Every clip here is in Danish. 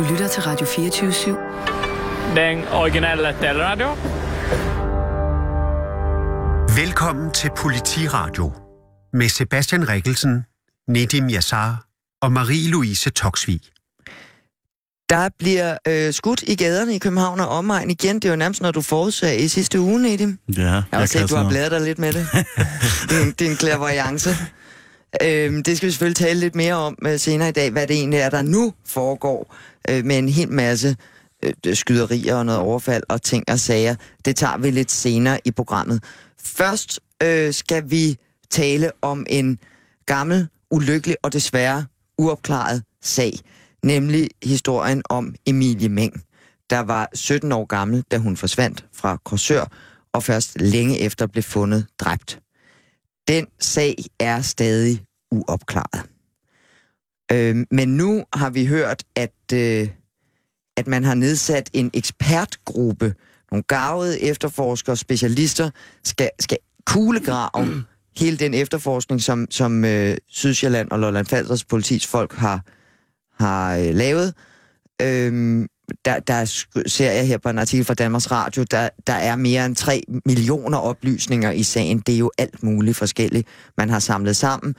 Du lytter til Radio 24-7. Den originale taleradio. Velkommen til Politiradio med Sebastian Rikkelsen, Nedim Yassar og Marie-Louise Toksvig. Der bliver øh, skudt i gaderne i København og omegn igen. Det er jo nærmest, når du forudsagde i sidste uge, Nedim. Ja, jeg, Jeg har set, du har blæret dig lidt med det. din, din clairvoyance. Øhm, det skal vi selvfølgelig tale lidt mere om øh, senere i dag, hvad det egentlig er, der nu foregår øh, med en hel masse øh, skyderier og noget overfald og ting og sager. Det tager vi lidt senere i programmet. Først øh, skal vi tale om en gammel, ulykkelig og desværre uopklaret sag, nemlig historien om Emilie Meng, der var 17 år gammel, da hun forsvandt fra Korsør, og først længe efter blev fundet dræbt. Den sag er stadig uopklaret. Øh, men nu har vi hørt, at, øh, at man har nedsat en ekspertgruppe. Nogle gavede efterforskere, specialister, skal, skal kuglegrave hele den efterforskning, som, som øh, Sydsjælland og Lolland Falsters politis folk har, har øh, lavet. Øh, der, der ser jeg her på en artikel fra Danmarks Radio, der, der er mere end 3 millioner oplysninger i sagen. Det er jo alt muligt forskelligt, man har samlet sammen,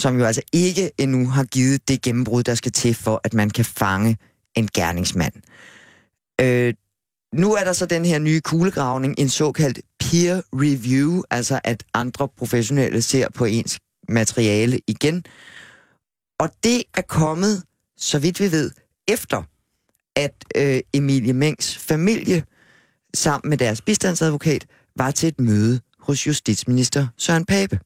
som jo altså ikke endnu har givet det gennembrud, der skal til for, at man kan fange en gerningsmand. Øh, nu er der så den her nye kuglegravning, en såkaldt peer review, altså at andre professionelle ser på ens materiale igen. Og det er kommet, så vidt vi ved, efter at øh, Emilie Mengs familie sammen med deres bistandsadvokat var til et møde hos justitsminister Søren Pape.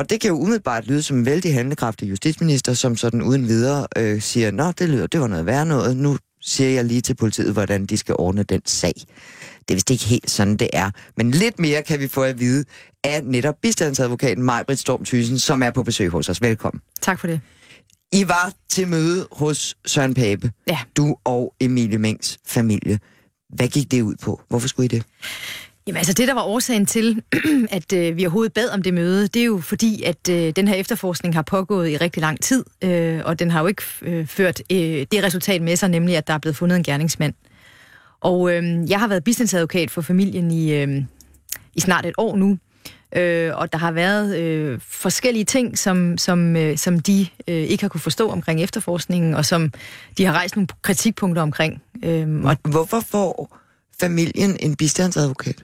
Og det kan jo umiddelbart lyde som en vældig handlekraftig justitsminister, som sådan uden videre øh, siger, nå, det lyder, det var noget værre noget, nu siger jeg lige til politiet, hvordan de skal ordne den sag. Det er vist ikke helt sådan, det er. Men lidt mere kan vi få at vide af netop bistandsadvokaten Majbrit Storm Thyssen, som er på besøg hos os. Velkommen. Tak for det. I var til møde hos Søren Pape, Ja. du og Emilie Mengs familie. Hvad gik det ud på? Hvorfor skulle I det? Jamen altså det, der var årsagen til, at øh, vi overhovedet bad om det møde, det er jo fordi, at øh, den her efterforskning har pågået i rigtig lang tid, øh, og den har jo ikke øh, ført øh, det resultat med sig, nemlig at der er blevet fundet en gerningsmand. Og øh, jeg har været businessadvokat for familien i, øh, i snart et år nu, øh, og der har været øh, forskellige ting, som, som, øh, som de øh, ikke har kunne forstå omkring efterforskningen, og som de har rejst nogle kritikpunkter omkring. Øh, og Hvorfor får familien en bistandsadvokat?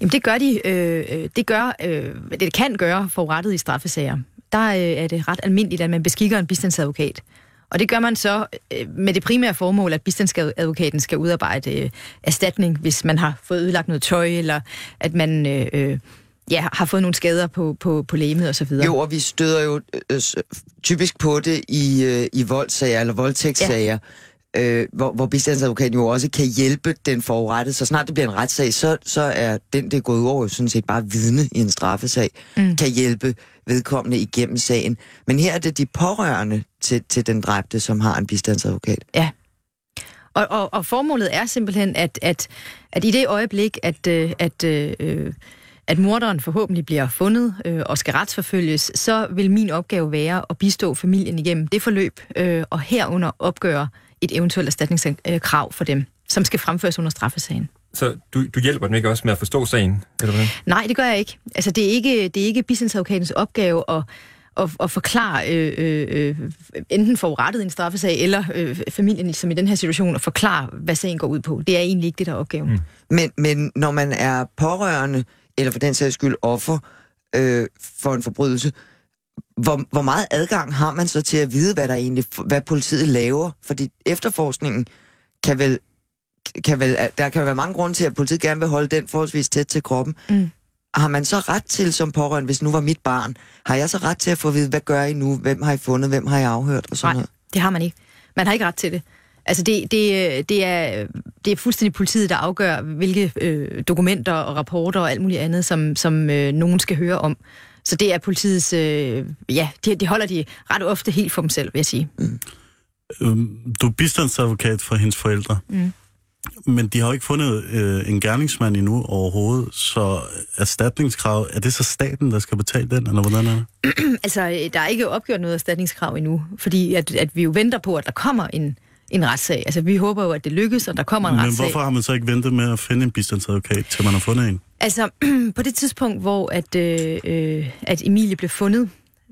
Jamen det gør de, øh, øh, det gør, øh, det kan gøre forurettet i straffesager. Der øh, er det ret almindeligt, at man beskikker en bistandsadvokat. Og det gør man så øh, med det primære formål, at bistandsadvokaten skal udarbejde øh, erstatning, hvis man har fået ødelagt noget tøj, eller at man øh, øh, ja, har fået nogle skader på, på, på lægemet osv. Jo, og vi støder jo øh, typisk på det i, øh, i voldssager eller voldtægtssager, ja. Øh, hvor, hvor bistandsadvokaten jo også kan hjælpe den forurettede. Så snart det bliver en retssag, så, så er den, det er gået over, jo sådan set bare vidne i en straffesag, mm. kan hjælpe vedkommende igennem sagen. Men her er det de pårørende til, til den dræbte, som har en bistandsadvokat. Ja. Og, og, og formålet er simpelthen, at, at, at i det øjeblik, at, øh, at, øh, at morderen forhåbentlig bliver fundet øh, og skal retsforfølges, så vil min opgave være at bistå familien igennem det forløb, øh, og herunder opgøre et eventuelt erstatningskrav for dem, som skal fremføres under straffesagen. Så du, du hjælper dem ikke også med at forstå sagen, eller hvad? Nej, det gør jeg ikke. Altså, det er ikke, det er ikke bistandsadvokatens opgave at, at, at forklare øh, øh, enten forurettet i en straffesag, eller øh, familien, som i den her situation, at forklare, hvad sagen går ud på. Det er egentlig ikke det, der er opgaven. Mm. Men, men når man er pårørende, eller for den sags skyld offer øh, for en forbrydelse, hvor, hvor meget adgang har man så til at vide, hvad der egentlig, hvad politiet laver? Fordi efterforskningen kan vel, kan vel, der kan være mange grunde til, at politiet gerne vil holde den forholdsvis tæt til kroppen. Mm. Har man så ret til som pårørende, hvis nu var mit barn, har jeg så ret til at få at vide, hvad gør I nu? Hvem har I fundet? Hvem har I afhørt? Og sådan Nej, noget? det har man ikke. Man har ikke ret til det. Altså det, det, det, er, det er fuldstændig politiet, der afgør, hvilke øh, dokumenter og rapporter og alt muligt andet, som, som øh, nogen skal høre om. Så det er politiets... Øh, ja, de, de holder de ret ofte helt for dem selv, vil jeg sige. Øhm, Du er bistandsadvokat for hendes forældre. Mm. Men de har jo ikke fundet øh, en gerningsmand endnu overhovedet, så erstatningskrav, er det så staten, der skal betale den, eller hvordan er det? Altså, øh, der er ikke opgjort noget erstatningskrav endnu, fordi at, at vi jo venter på, at der kommer en, en retssag. Altså, vi håber jo, at det lykkes, og der kommer en Men retssag. hvorfor har man så ikke ventet med at finde en bistandsadvokat, til man har fundet en? Altså, på det tidspunkt, hvor at, øh, øh, at Emilie blev fundet,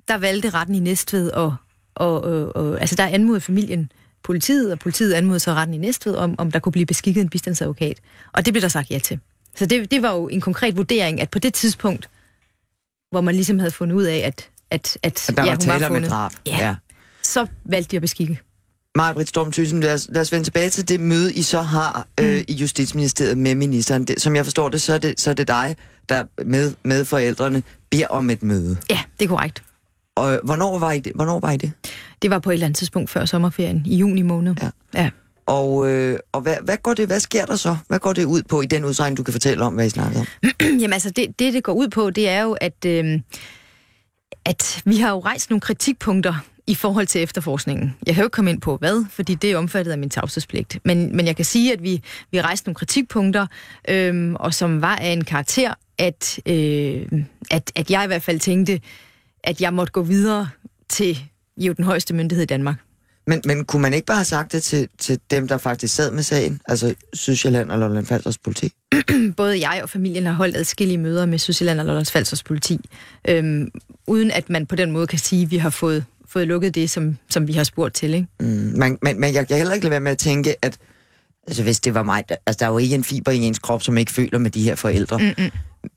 der valgte retten i Næstved, og, og, og, og altså der anmodede familien politiet, og politiet anmodede så retten i Næstved, om, om der kunne blive beskikket en bistandsadvokat. Og det blev der sagt ja til. Så det, det var jo en konkret vurdering, at på det tidspunkt, hvor man ligesom havde fundet ud af, at, at, at At der ja, var hun tale var om et fundet, drab. Ja. så valgte de at beskikke. Maja-Britt Storm Thyssen, lad os, lad os vende tilbage til det møde, I så har øh, i Justitsministeriet med ministeren. Det, som jeg forstår det, så er det, så er det dig, der med, med forældrene beder om et møde. Ja, det er korrekt. Og hvornår var I det? Hvornår var I det? Det var på et eller andet tidspunkt før sommerferien, i juni måned. Ja. ja. Og, øh, og hvad, hvad, går det, hvad sker der så? Hvad går det ud på i den udstrækning, du kan fortælle om, hvad I snakker om? Jamen altså, det, det, det går ud på, det er jo, at, øh, at vi har jo rejst nogle kritikpunkter i forhold til efterforskningen. Jeg kan jo ikke komme ind på hvad, fordi det er omfattet af min tavshedspligt. Men, men jeg kan sige, at vi, vi rejste nogle kritikpunkter, øh, og som var af en karakter, at, øh, at, at jeg i hvert fald tænkte, at jeg måtte gå videre til jo den højeste myndighed i Danmark. Men, men kunne man ikke bare have sagt det til, til dem, der faktisk sad med sagen? Altså Sydsjælland og Lolland Falsters politi? både jeg og familien har holdt adskillige møder med Sydsjælland og Lollands Falsters politi, øhm, uden at man på den måde kan sige, at vi har fået, fået lukket det, som, som vi har spurgt til. Ikke? Mm, men, men, men jeg kan heller ikke lade være med at tænke, at altså, hvis det var mig, der, altså, der er jo ikke en fiber i ens krop, som ikke føler med de her forældre, Mm-mm.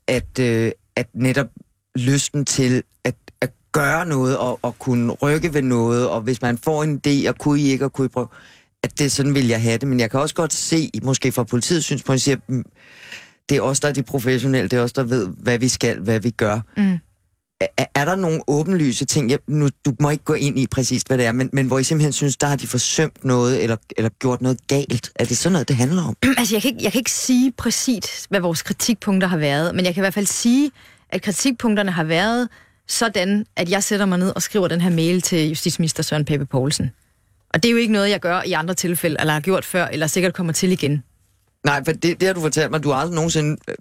at, øh, at netop lysten til at, at gøre noget og, og kunne rykke ved noget, og hvis man får en idé, og kunne I ikke, og kunne I prøve, at det sådan vil jeg have det. Men jeg kan også godt se, måske fra politiets synspunkt, siger, mm, det er os, der er de professionelle, det er os, der ved, hvad vi skal, hvad vi gør. Mm. Er, er der nogle åbenlyse ting, jeg, nu, du må ikke gå ind i præcis, hvad det er, men, men hvor I simpelthen synes, der har de forsømt noget, eller, eller gjort noget galt? Er det sådan noget, det handler om? Altså, jeg kan, ikke, jeg kan ikke sige præcis, hvad vores kritikpunkter har været, men jeg kan i hvert fald sige, at kritikpunkterne har været sådan, at jeg sætter mig ned og skriver den her mail til justitsminister Søren Pape Poulsen. Og det er jo ikke noget, jeg gør i andre tilfælde, eller har gjort før, eller sikkert kommer til igen. Nej, for det, det har du fortalt mig, du har aldrig nogensinde øh,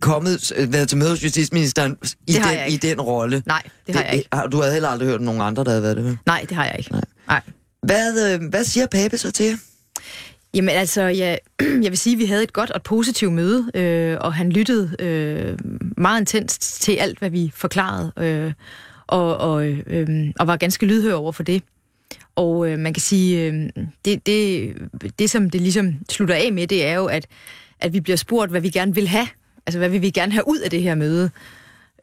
kommet, øh, været til møde hos justitsministeren i, Det den, i den rolle. Nej, det har jeg ikke. har- Du havde heller aldrig hørt nogen andre, der havde været det. Nej, det har jeg ikke. Nej. Nej. Hvad, øh, hvad siger Pape så til jer? Jamen altså, jeg, jeg vil sige, at vi havde et godt og et positivt møde, øh, og han lyttede øh, meget intenst til alt, hvad vi forklarede, øh, og, og, øh, og var ganske lydhør over for det. Og øh, man kan sige, øh, det, det, det som det ligesom slutter af med, det er jo, at, at vi bliver spurgt, hvad vi gerne vil have. Altså, hvad vil vi gerne have ud af det her møde?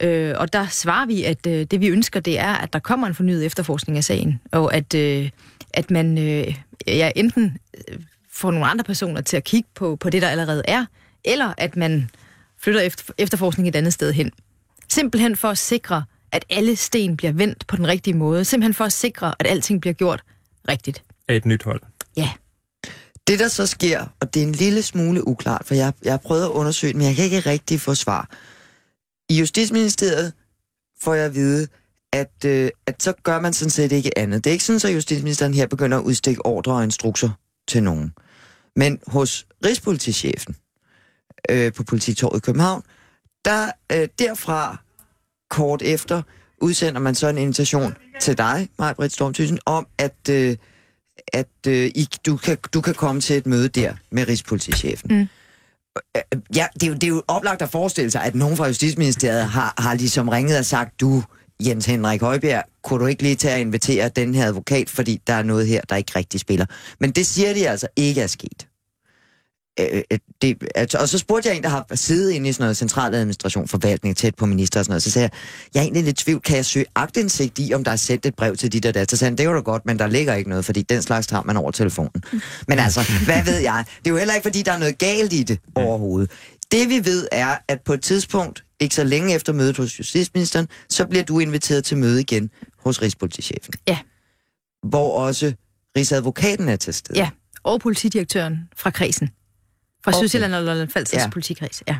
Øh, og der svarer vi, at øh, det vi ønsker, det er, at der kommer en fornyet efterforskning af sagen, og at, øh, at man øh, ja, enten øh, får nogle andre personer til at kigge på, på det, der allerede er, eller at man flytter efter, efterforskning et andet sted hen. Simpelthen for at sikre, at alle sten bliver vendt på den rigtige måde. Simpelthen for at sikre, at alting bliver gjort rigtigt. Af et nyt hold. Ja. Det, der så sker, og det er en lille smule uklart, for jeg, jeg har prøvet at undersøge det, men jeg kan ikke rigtig få svar. I Justitsministeriet får jeg at vide, at, øh, at så gør man sådan set ikke andet. Det er ikke sådan, at justitsministeren her begynder at udstikke ordre og instrukser til nogen. Men hos Rigspolitichefen øh, på Polititorvet i København, der øh, derfra kort efter udsender man så en invitation til dig, Maja-Britt om at, øh, at øh, I, du, kan, du kan komme til et møde der med Rigspolitichefen. Mm. Øh, Ja, det er, jo, det er jo oplagt at forestille sig, at nogen fra Justitsministeriet har, har ligesom ringet og sagt, du, Jens Henrik Højbjerg, kunne du ikke lige tage at invitere den her advokat, fordi der er noget her, der ikke rigtig spiller. Men det siger de altså ikke er sket. Øh, øh, det, altså, og så spurgte jeg en, der har siddet inde i sådan noget centraladministration, forvaltning, tæt på minister og sådan noget, så sagde jeg, jeg er egentlig lidt i tvivl, kan jeg søge agtindsigt i, om der er sendt et brev til dit og dat? Så sagde han, det var da godt, men der ligger ikke noget, fordi den slags tager man over telefonen. Men altså, hvad ved jeg? Det er jo heller ikke, fordi der er noget galt i det overhovedet. Det vi ved er, at på et tidspunkt, ikke så længe efter mødet hos justitsministeren, så bliver du inviteret til møde igen hos Rigspolitichefen. Ja. Hvor også Rigsadvokaten er til stede. Ja, og politidirektøren fra kredsen. Fra Okay. Sydsjælland og Lolland Falsters Ja. ja. politikreds, ja.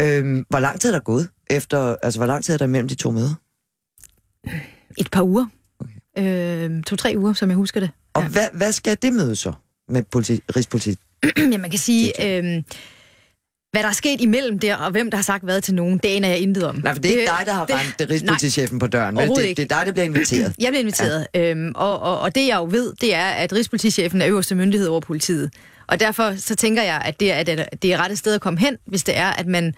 Øhm, hvor lang tid er der gået efter, altså hvor lang tid er der mellem de to møder? Et par uger. Okay. Øh, To-tre uger, som jeg husker det. Og Ja. hvad, hvad skal det møde så med politi, Rigspolitiet? ja, man kan sige, øh, Hvad der er sket imellem der, og hvem der har sagt hvad til nogen, det aner jeg intet om. Nej, for det er ikke dig, der har rendt rigspolitichefen på døren. vel? Det, det er dig, der bliver inviteret. Jeg bliver inviteret, ja. øhm, og, og, og det jeg jo ved, det er, at Rigspolitichefen er øverste myndighed over politiet. Og derfor så tænker jeg, at det er, at det er rette sted at komme hen, hvis det er, at man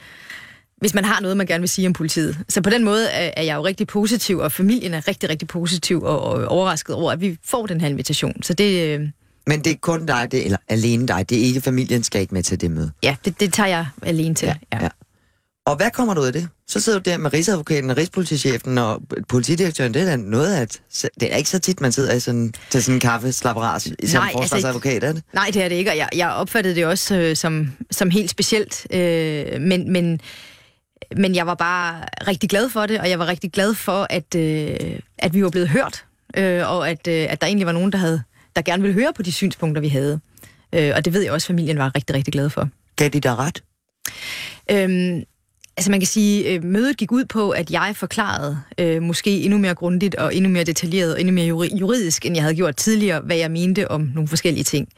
hvis man har noget, man gerne vil sige om politiet. Så på den måde er er jeg jo rigtig positiv, og familien er rigtig, rigtig positiv og, og overrasket over, at vi får den her invitation. Så det, øh, Men det er kun dig, det, eller alene dig. Det er ikke familien, skal ikke med til det møde. ja, det, det tager jeg alene til. Ja, ja. Og hvad kommer du ud af det? Så sidder du der med rigsadvokaten og rigspolitichefen og politidirektøren. Det er da noget af et, Det er ikke så tit, man sidder i sådan, til sådan en kaffe slapperas som Nej, altså, forsvarsadvokat, er det? Nej, det er det ikke, og jeg, jeg opfattede det også øh, som, som helt specielt. Øh, men, men, men jeg var bare rigtig glad for det, og jeg var rigtig glad for, at, øh, at vi var blevet hørt, øh, og at, øh, at der egentlig var nogen, der, havde, der gerne ville høre på de synspunkter, vi havde. Øh, og det ved jeg også, at familien var rigtig, rigtig glad for. Gav de dig ret? Øhm, altså man kan sige, øh, mødet gik ud på, at jeg forklarede øh, måske endnu mere grundigt og endnu mere detaljeret og endnu mere juri- juridisk, end jeg havde gjort tidligere, hvad jeg mente om nogle forskellige ting.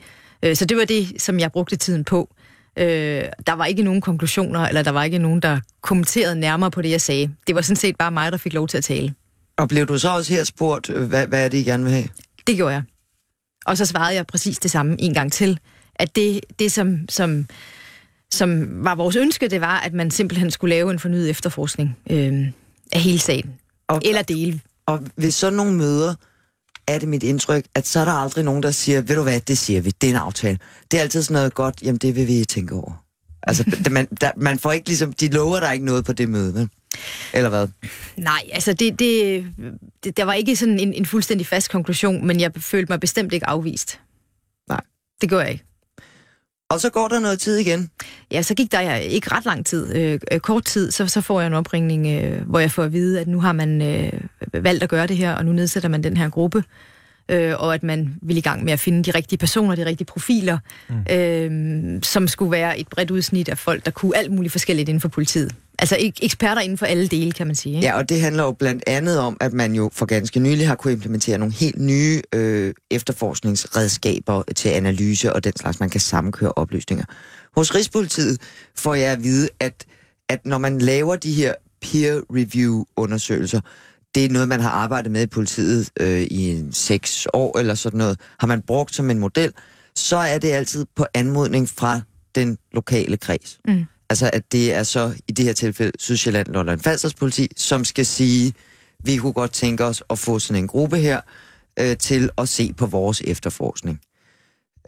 Øh, så det var det, som jeg brugte tiden på. Øh, der var ikke nogen konklusioner, eller der var ikke nogen, der kommenterede nærmere på det, jeg sagde. Det var sådan set bare mig, der fik lov til at tale. Og blev du så også her spurgt, øh, hvad, hvad er det, I gerne vil have? Det gjorde jeg. Og så svarede jeg præcis det samme en gang til. At det, det som, som, som var vores ønske, det var, at man simpelthen skulle lave en fornyet efterforskning øh, af hele sagen. Og- Eller dele. Og ved sådan nogle møder, er det mit indtryk, at så er der aldrig nogen, der siger, ved du hvad, det siger vi, det er en aftale. Det er altid sådan noget godt, jamen det vil vi tænke over. Altså, man, der, man får ikke ligesom, de lover der ikke noget på det møde, vel? Eller hvad? Nej, altså det, det, det, der var ikke sådan en, en fuldstændig fast konklusion, men jeg følte mig bestemt ikke afvist. Nej. Det gjorde jeg ikke. Og så går der noget tid igen. Ja, så gik der ikke ret lang tid. Øh, øh, kort tid, så, så får jeg en opringning, øh, hvor jeg får at vide, at nu har man øh, valgt at gøre det her, og nu nedsætter man den her gruppe, øh, og at man vil i gang med at finde de rigtige personer, de rigtige profiler, mm. øh, som skulle være et bredt udsnit af folk, der kunne alt muligt forskelligt inden for politiet. Altså ek- eksperter inden for alle dele, kan man sige. Ikke? Ja, og det handler jo blandt andet om, at man jo for ganske nylig har kunne implementere nogle helt nye øh, efterforskningsredskaber til analyse og den slags, man kan sammenkøre oplysninger. Hos Rigspolitiet får jeg at vide, at, at når man laver de her peer review undersøgelser, det er noget, man har arbejdet med i politiet øh, i en seks år eller sådan noget, har man brugt som en model, så er det altid på anmodning fra den lokale kreds. Mm. Altså at det er så i det her tilfælde Sydsjælland Lolland Falsters politi, som skal sige, vi kunne godt tænke os at få sådan en gruppe her øh, til at se på vores efterforskning.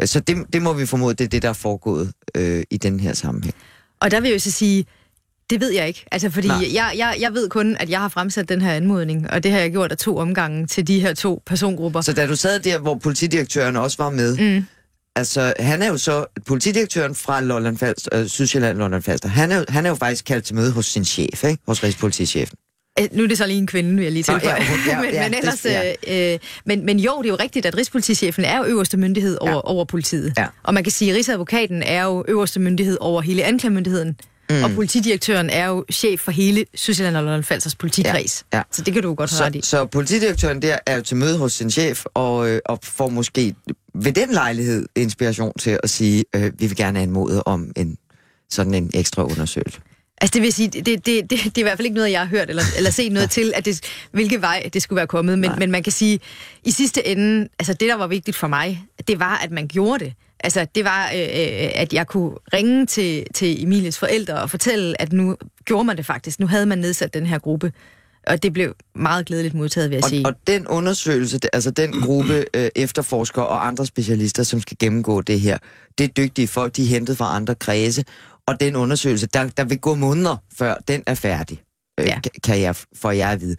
Så det, det må vi formode, det er det, der er foregået øh, i den her sammenhæng. Og der vil jeg jo så sige, det ved jeg ikke. Altså, fordi Nej. jeg, jeg, jeg ved kun, at jeg har fremsat den her anmodning, og det har jeg gjort af to omgange til de her to persongrupper. Så da du sad der, hvor politidirektøren også var med, Mm. altså han er jo så politidirektøren fra Lolland Falster, øh, Sydsjælland Lolland Falster, han er, han er jo faktisk kaldt til møde hos sin chef, ikke? hos Rigspolitichefen. Øh, Nu er det så lige en kvinde, vil jeg lige tilføje. ja, ja, men, ja, men, det- ellers, ja. øh, men, men jo, det er jo rigtigt, at Rigspolitichefen er jo øverste myndighed over, Ja. over politiet. Ja. Og man kan sige, at Rigsadvokaten er jo øverste myndighed over hele anklagemyndigheden. Mm. Og politidirektøren er jo chef for hele Sydsjælland og Lolland Falsters politikreds. Ja, ja. Så det kan du godt have ret i. Så, så politidirektøren der er jo til møde hos sin chef, og, øh, og får måske ved den lejlighed inspiration til at sige, øh, vi vil gerne anmode om en sådan en ekstra undersøgelse. Altså det vil sige, det, det, det, det er i hvert fald ikke noget, jeg har hørt eller, eller set noget til, at det, hvilke vej det skulle være kommet. Men, men man kan sige, i sidste ende, altså det, der var vigtigt for mig, det var, at man gjorde det. Altså det var, øh, øh, at jeg kunne ringe til, til Emilies forældre og fortælle, at nu gjorde man det faktisk. Nu havde man nedsat den her gruppe. Og det blev meget glædeligt modtaget, vil jeg sige. Og, og den undersøgelse, altså den gruppe øh, efterforskere og andre specialister, som skal gennemgå det her, det er dygtige folk, de er hentet fra andre kredse, og den undersøgelse, der, der vil gå måneder, før den er færdig, øh, Ja. kan jeg, for jeg at vide.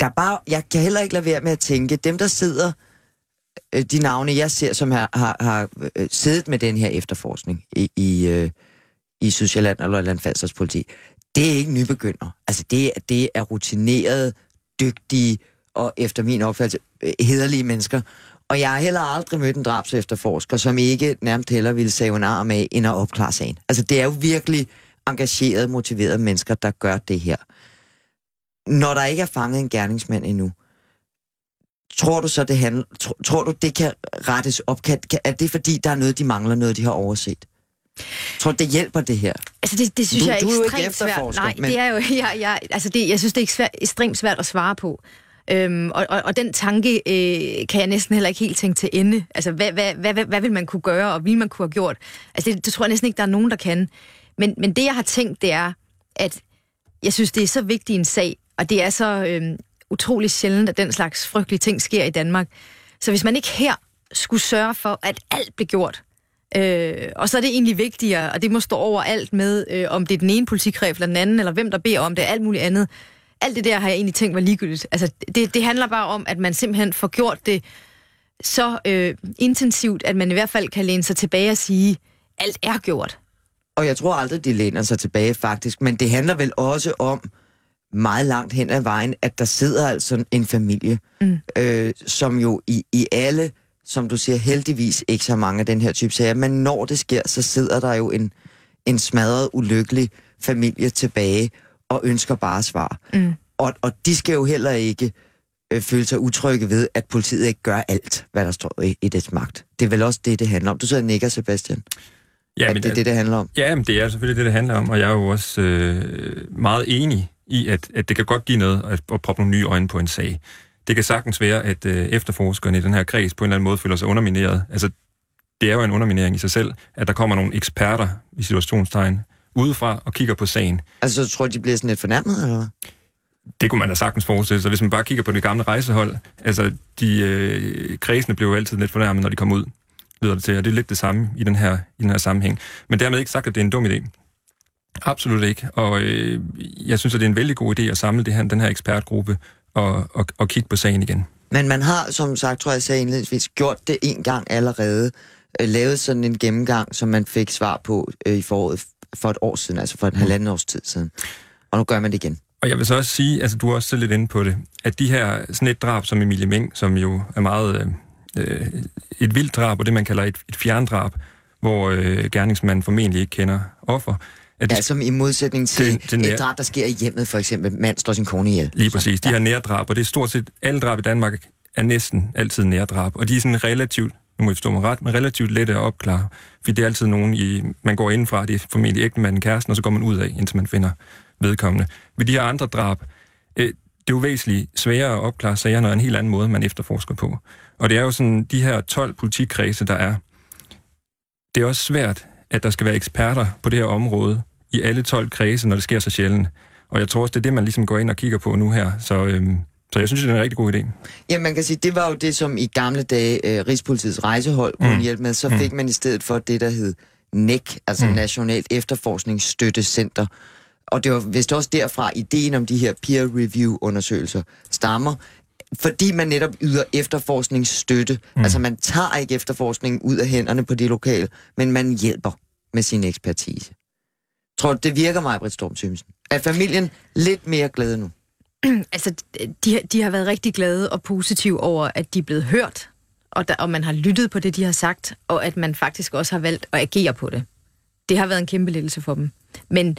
Der er bare, jeg kan heller ikke lade være med at tænke, dem der sidder, Øh, de navne jeg ser, som har, har, har øh, siddet med den her efterforskning i, i, øh, i Sydsjælland og Lolland Falsters politi, det er ikke nybegynder. Altså det, det er rutinerede, dygtige og efter min opfattelse hederlige mennesker. Og jeg har heller aldrig mødt en drabs efterforsker, som ikke nærmest heller ville save en arm af, end at opklare sagen. Altså det er jo virkelig engagerede, motiverede mennesker, der gør det her. Når der ikke er fanget en gerningsmand endnu, tror du så, det handler, tror, tror du, det kan rettes op? Kan, kan, er det fordi, der er noget, de mangler, noget, de har overset? Tror du, det hjælper det her? Altså, det, det synes Du- jeg er du er jo ikke ekstremt svært. Nej, men- det er jo... Jeg, jeg, altså, det, jeg synes, det er ekstremt, ekstremt svært at svare på. Øhm, og, og, og den tanke øh, kan jeg næsten heller ikke helt tænke til ende. Altså, hvad, hvad, hvad, hvad, hvad vil man kunne gøre, og vil man kunne have gjort? Altså, det, det tror jeg næsten ikke, der er nogen, der kan. Men, men det, jeg har tænkt, det er, at jeg synes, det er så vigtig en sag, og det er så øhm, utrolig sjældent, at den slags frygtelige ting sker i Danmark. Så hvis man ikke her skulle sørge for, at alt blev gjort, Øh, og så er det egentlig vigtigere, og det må stå over alt med, øh, om det er den ene politikref eller den anden, eller hvem der beder om det, alt muligt andet. Alt det der har jeg egentlig tænkt var ligegyldigt. Altså, det, det handler bare om, at man simpelthen får gjort det så øh, intensivt, at man i hvert fald kan læne sig tilbage og sige, alt er gjort. Og jeg tror aldrig, de læner sig tilbage faktisk, men det handler vel også om meget langt hen ad vejen, at der sidder altså en familie, mm. øh, som jo i, i alle, som du siger, heldigvis ikke så mange af den her type sager, men når det sker, så sidder der jo en, en smadret, ulykkelig familie tilbage og ønsker bare svar. Mm. Og, og de skal jo heller ikke øh, føle sig utrygge ved, at politiet ikke gør alt, hvad der står i, i dets magt. Det er vel også det, det handler om. Du sidder og nikker, Sebastian. Ja, at det er det, det handler om. Ja, men det er selvfølgelig det, det handler om, og jeg er jo også øh, meget enig i, at, at det kan godt give noget at, at proppe nogle nye øjne på en sag. Det kan sagtens være, at øh, efterforskerne i den her kreds på en eller anden måde føler sig undermineret. Altså, det er jo en underminering i sig selv, at der kommer nogle eksperter i situationstegn udefra og kigger på sagen. Altså, så tror de bliver sådan lidt fornærmet, eller? Det kunne man da sagtens forestille sig. Hvis man bare kigger på det gamle rejsehold, altså de øh, kredsene blev jo altid lidt fornærmet, når de kom ud, lyder det til, og det er lidt det samme i den her, i den her sammenhæng. Men dermed ikke sagt, at det er en dum idé. Absolut ikke. Og øh, jeg synes, at det er en vældig god idé at samle det her, den her ekspertgruppe og, og, og kigge på sagen igen. Men man har, som sagt, tror jeg, jeg indledningsvis, gjort det en gang allerede. Øh, lavet sådan en gennemgang, som man fik svar på øh, i foråret for et år siden, altså for en halvanden års tid siden. Og nu gør man det igen. Og jeg vil så også sige, altså du er også selv lidt inde på det, at de her, sådan et drab som Emilie Meng, som jo er meget øh, et vildt drab, og det man kalder et, et fjerndrab, hvor øh, gerningsmanden formentlig ikke kender offer, at de, Ja, som i modsætning til, Til- til, til nær- et drab, der sker i hjemmet, for eksempel. Mand slår sin kone ihjel. Lige præcis. De her nærdrab, og det er stort set alle drab i Danmark er næsten altid nærdrab. Og de er sådan relativt, nu må I forstå mig ret, men relativt lette at opklare. Fordi det er altid nogen, i, man går indenfra, det er formentlig ægtemanden kæresten, og så går man ud af, indtil man finder vedkommende. Ved de her andre drab, øh, det er jo væsentligt sværere at opklare sager, når en helt anden måde, man efterforsker på. Og det er jo sådan, de her 12 politikredse, der er, det er også svært, at der skal være eksperter på det her område i alle 12 kredse, når det sker så sjældent. Og jeg tror også, det er det, man ligesom går ind og kigger på nu her. Så, øhm, så jeg synes, det er en rigtig god idé. Ja, man kan sige, det var jo det, som i gamle dage øh, Rigspolitiets rejsehold kunne Mm. hjælpe med. Så Mm. fik man i stedet for det, der hed NEC, altså Mm. Nationalt Efterforskningsstøttecenter. Og det var vist også derfra, ideen om de her peer-review-undersøgelser stammer, fordi man netop yder efterforskningsstøtte. Mm. Altså man tager ikke efterforskningen ud af hænderne på de lokale, men man hjælper med sin ekspertise. Tror du, det virker mig, Britt Storm Thomsen? Er familien lidt mere glad nu? Altså, de, de har været rigtig glade og positive over, at de er blevet hørt, og, der, og man har lyttet på det, de har sagt, og at man faktisk også har valgt at agere på det. Det har været en kæmpe lettelse for dem. Men,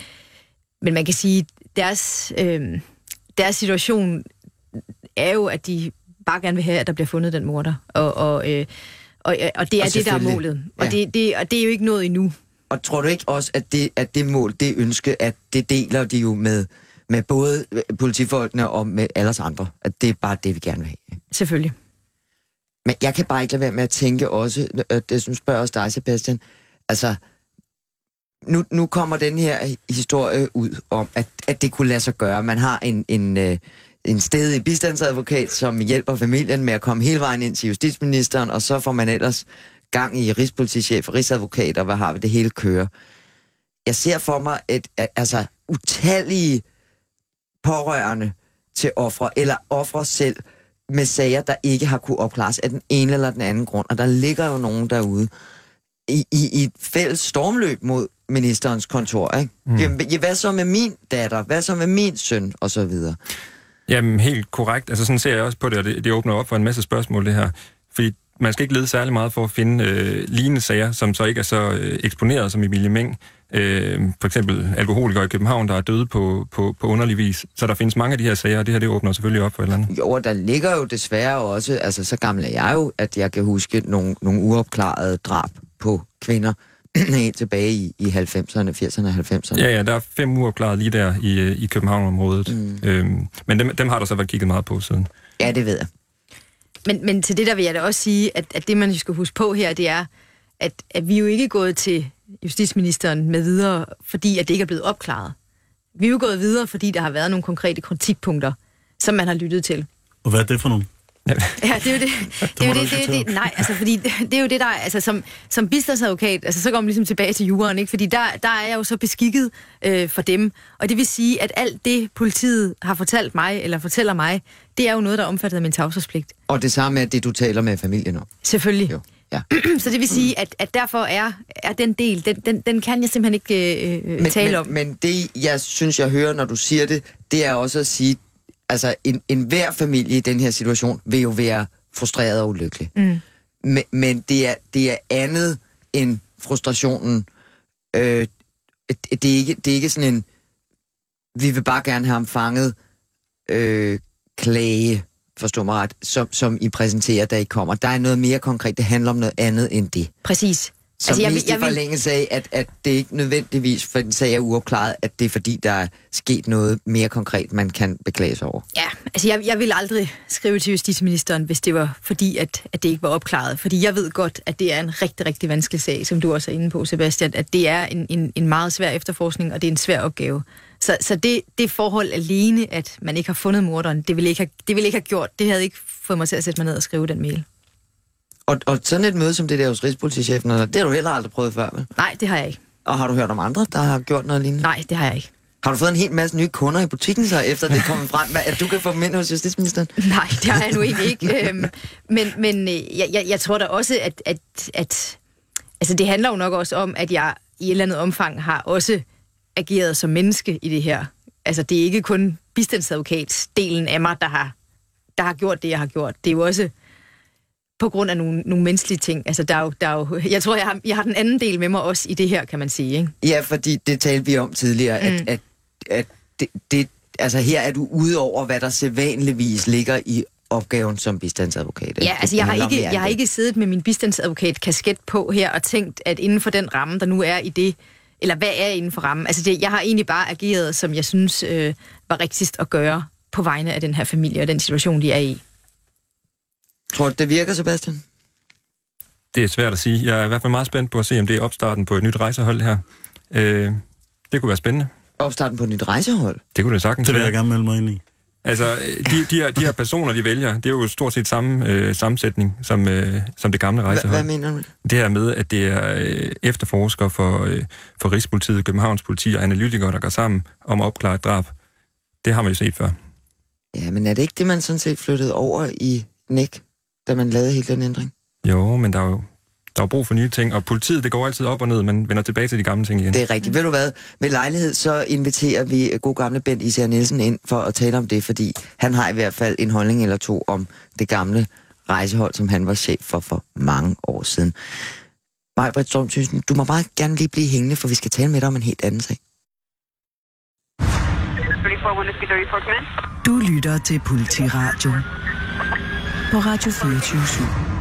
men man kan sige, deres, øh, deres situation er jo, at de bare gerne vil have, at der bliver fundet den morder. Og, og, øh, og, og det er Og det, der er målet. Og, Ja. det, det, og det er jo ikke noget endnu. Og tror du ikke også, at det, at det mål, det ønske, at det deler de jo med, med både politifolkene og med alle os andre? At det er bare det, vi gerne vil have. Selvfølgelig. Men jeg kan bare ikke lade være med at tænke også, øh, det som spørger også dig, Sebastian, altså, nu, nu kommer den her historie ud om, at, at det kunne lade sig gøre. Man har en, en, øh, en stedig bistandsadvokat, som hjælper familien med at komme hele vejen ind til justitsministeren, og så får man ellers gang i rigspolitichef og rigsadvokat, og hvad har vi, det hele kører. Jeg ser for mig, at altså, utallige pårørende til ofre, eller ofre selv, med sager, der ikke har kunne opklares af den ene eller den anden grund. Og der ligger jo nogen derude i, i, i et fælles stormløb mod ministerens kontor. Ikke? Mm. Jamen, ja, hvad så med min datter? Hvad så med min søn? Og så videre. Jamen, helt korrekt. Altså, sådan ser jeg også på det, og det, det åbner op for en masse spørgsmål, det her. Fordi man skal ikke lede særlig meget for at finde øh, lignende sager, som så ikke er så øh, eksponeret som Emilie Meng. Øh, for eksempel alkoholikere i København, der er døde på, på, på underlig vis. Så der findes mange af de her sager, og det her det åbner selvfølgelig op for et eller andet. Jo, og der ligger jo desværre også, altså så gammel er jeg jo, at jeg kan huske nogle, nogle uopklarede drab på kvinder helt tilbage i, i 90'erne, 80'erne og 90'erne. Ja, ja, der er fem uopklaret lige der i, øh, i København-området. Mm. Øhm, men dem, dem har der så været kigget meget på siden. ja det ved jeg. Men, men til det der vil jeg da også sige, at, at det man skal huske på her, det er, at, at vi er jo ikke gået til justitsministeren med videre, fordi at det ikke er blevet opklaret. Vi er jo gået videre, fordi der har været nogle konkrete kritikpunkter, som man har lyttet til. Og hvad er det for nogle? Ja, det er jo det. Det er jo det, det, er det. Nej, altså, fordi det, er jo det, der er- altså, som, som bistandsadvokat, altså, så går man ligesom tilbage til juraen, ikke? Fordi der, der er jeg jo så beskikket øh, for dem. Og det vil sige, at alt det, politiet har fortalt mig, eller fortæller mig, det er jo noget, der er omfattet af min tavshedspligt. Og det samme er det, du taler med familien om. Selvfølgelig. Jo. Ja. Så det vil sige, at, at derfor er, er den del, den, den, den kan jeg simpelthen ikke øh, Men, tale men, om. men det, jeg synes, jeg hører, når du siger det, det er også at sige, altså en, en hver familie i den her situation vil jo være frustreret og ulykkelig. Mm. Men, men det, er, det er andet end frustrationen. Øh, det, er ikke, det er ikke sådan en, vi vil bare gerne have ham fanget øh, klage, forstå mig ret, som, som I præsenterer, da I kommer. Der er noget mere konkret. Det handler om noget andet end det. Præcis. Så altså, jeg, mest jeg jeg, vil- forlængelse af, at, at det ikke nødvendigvis, for den sag er uopklaret, at det er fordi, der er sket noget mere konkret, man kan beklage sig over. Ja, altså jeg, jeg ville aldrig skrive til justitsministeren, hvis det var fordi, at, at det ikke var opklaret. Fordi jeg ved godt, at det er en rigtig, rigtig vanskelig sag, som du også er inde på, Sebastian. At det er en, en, en meget svær efterforskning, og det er en svær opgave. Så, så det, det forhold alene, at man ikke har fundet morderen, det ville ikke have, det ville ikke have gjort. Det havde ikke fået mig til at sætte mig ned og skrive den mail. Og, og sådan et møde som det der hos Rigspolitichefen, det har du heller aldrig prøvet før, vel? Nej, det har jeg ikke. Og har du hørt om andre, der har gjort noget lignende? Nej, det har jeg ikke. Har du fået en hel masse nye kunder i butikken så, efter det er kommet frem, at du kan få dem ind hos justitsministeren? Nej, det har jeg nu egentlig ikke. Øhm, men men øh, jeg, jeg, jeg tror da også, at, at, at altså det handler jo nok også om, at jeg i et eller andet omfang har også ageret som menneske i det her. Altså det er ikke kun bistandsadvokatsdelen af mig, der har, der har gjort det, jeg har gjort. Det er jo også på grund af nogle, nogle menneskelige ting. Altså der er jo, der er jo, jeg tror, jeg har, jeg har den anden del med mig også i det her, kan man sige. Ikke? Ja, fordi det talte vi om tidligere, at, Mm. at, at det, det, altså her er du ude over, hvad der sædvanligvis ligger i opgaven som bistandsadvokat. ikke? Ja, altså jeg har, ikke, jeg har ikke siddet med min bistandsadvokat kasket på her og tænkt, at inden for den ramme, der nu er i det, eller hvad er inden for rammen? Altså det, jeg har egentlig bare ageret, som jeg synes øh, var rigtigst at gøre på vegne af den her familie og den situation, de er i. Tror du, det virker, Sebastian? Det er svært at sige. Jeg er i hvert fald meget spændt på at se, om det er opstarten på et nyt rejsehold her. Øh, det kunne være spændende. Opstarten på et nyt rejsehold? Det kunne det sagtens Det vil jeg gerne melde mig ind i. Altså, de, de, her, de her personer, de vælger, det er jo stort set samme øh, sammensætning som, øh, som det gamle rejsehold. hvad mener du? Det her med, at det er øh, efterforskere for, øh, for Rigspolitiet, Københavns politi og analytikere, der går sammen om at opklare et drab. Det har man jo set før. Ja, men er det ikke det, man sådan set flyttede over i NEC, da man lavede hele den ændring? Jo, men der er jo der er brug for nye ting, og politiet, det går altid op og ned, men vender tilbage til de gamle ting igen. Det er rigtigt. Ved du hvad? Med lejlighed, så inviterer vi god gamle Bent Især Nielsen ind for at tale om det, fordi han har i hvert fald en holdning eller to om det gamle rejsehold, som han var chef for for mange år siden. Majbrit Storm Thyssen, du må bare gerne lige blive hængende, for vi skal tale med dig om en helt anden sag. Du lytter til Politiradio på Radio 24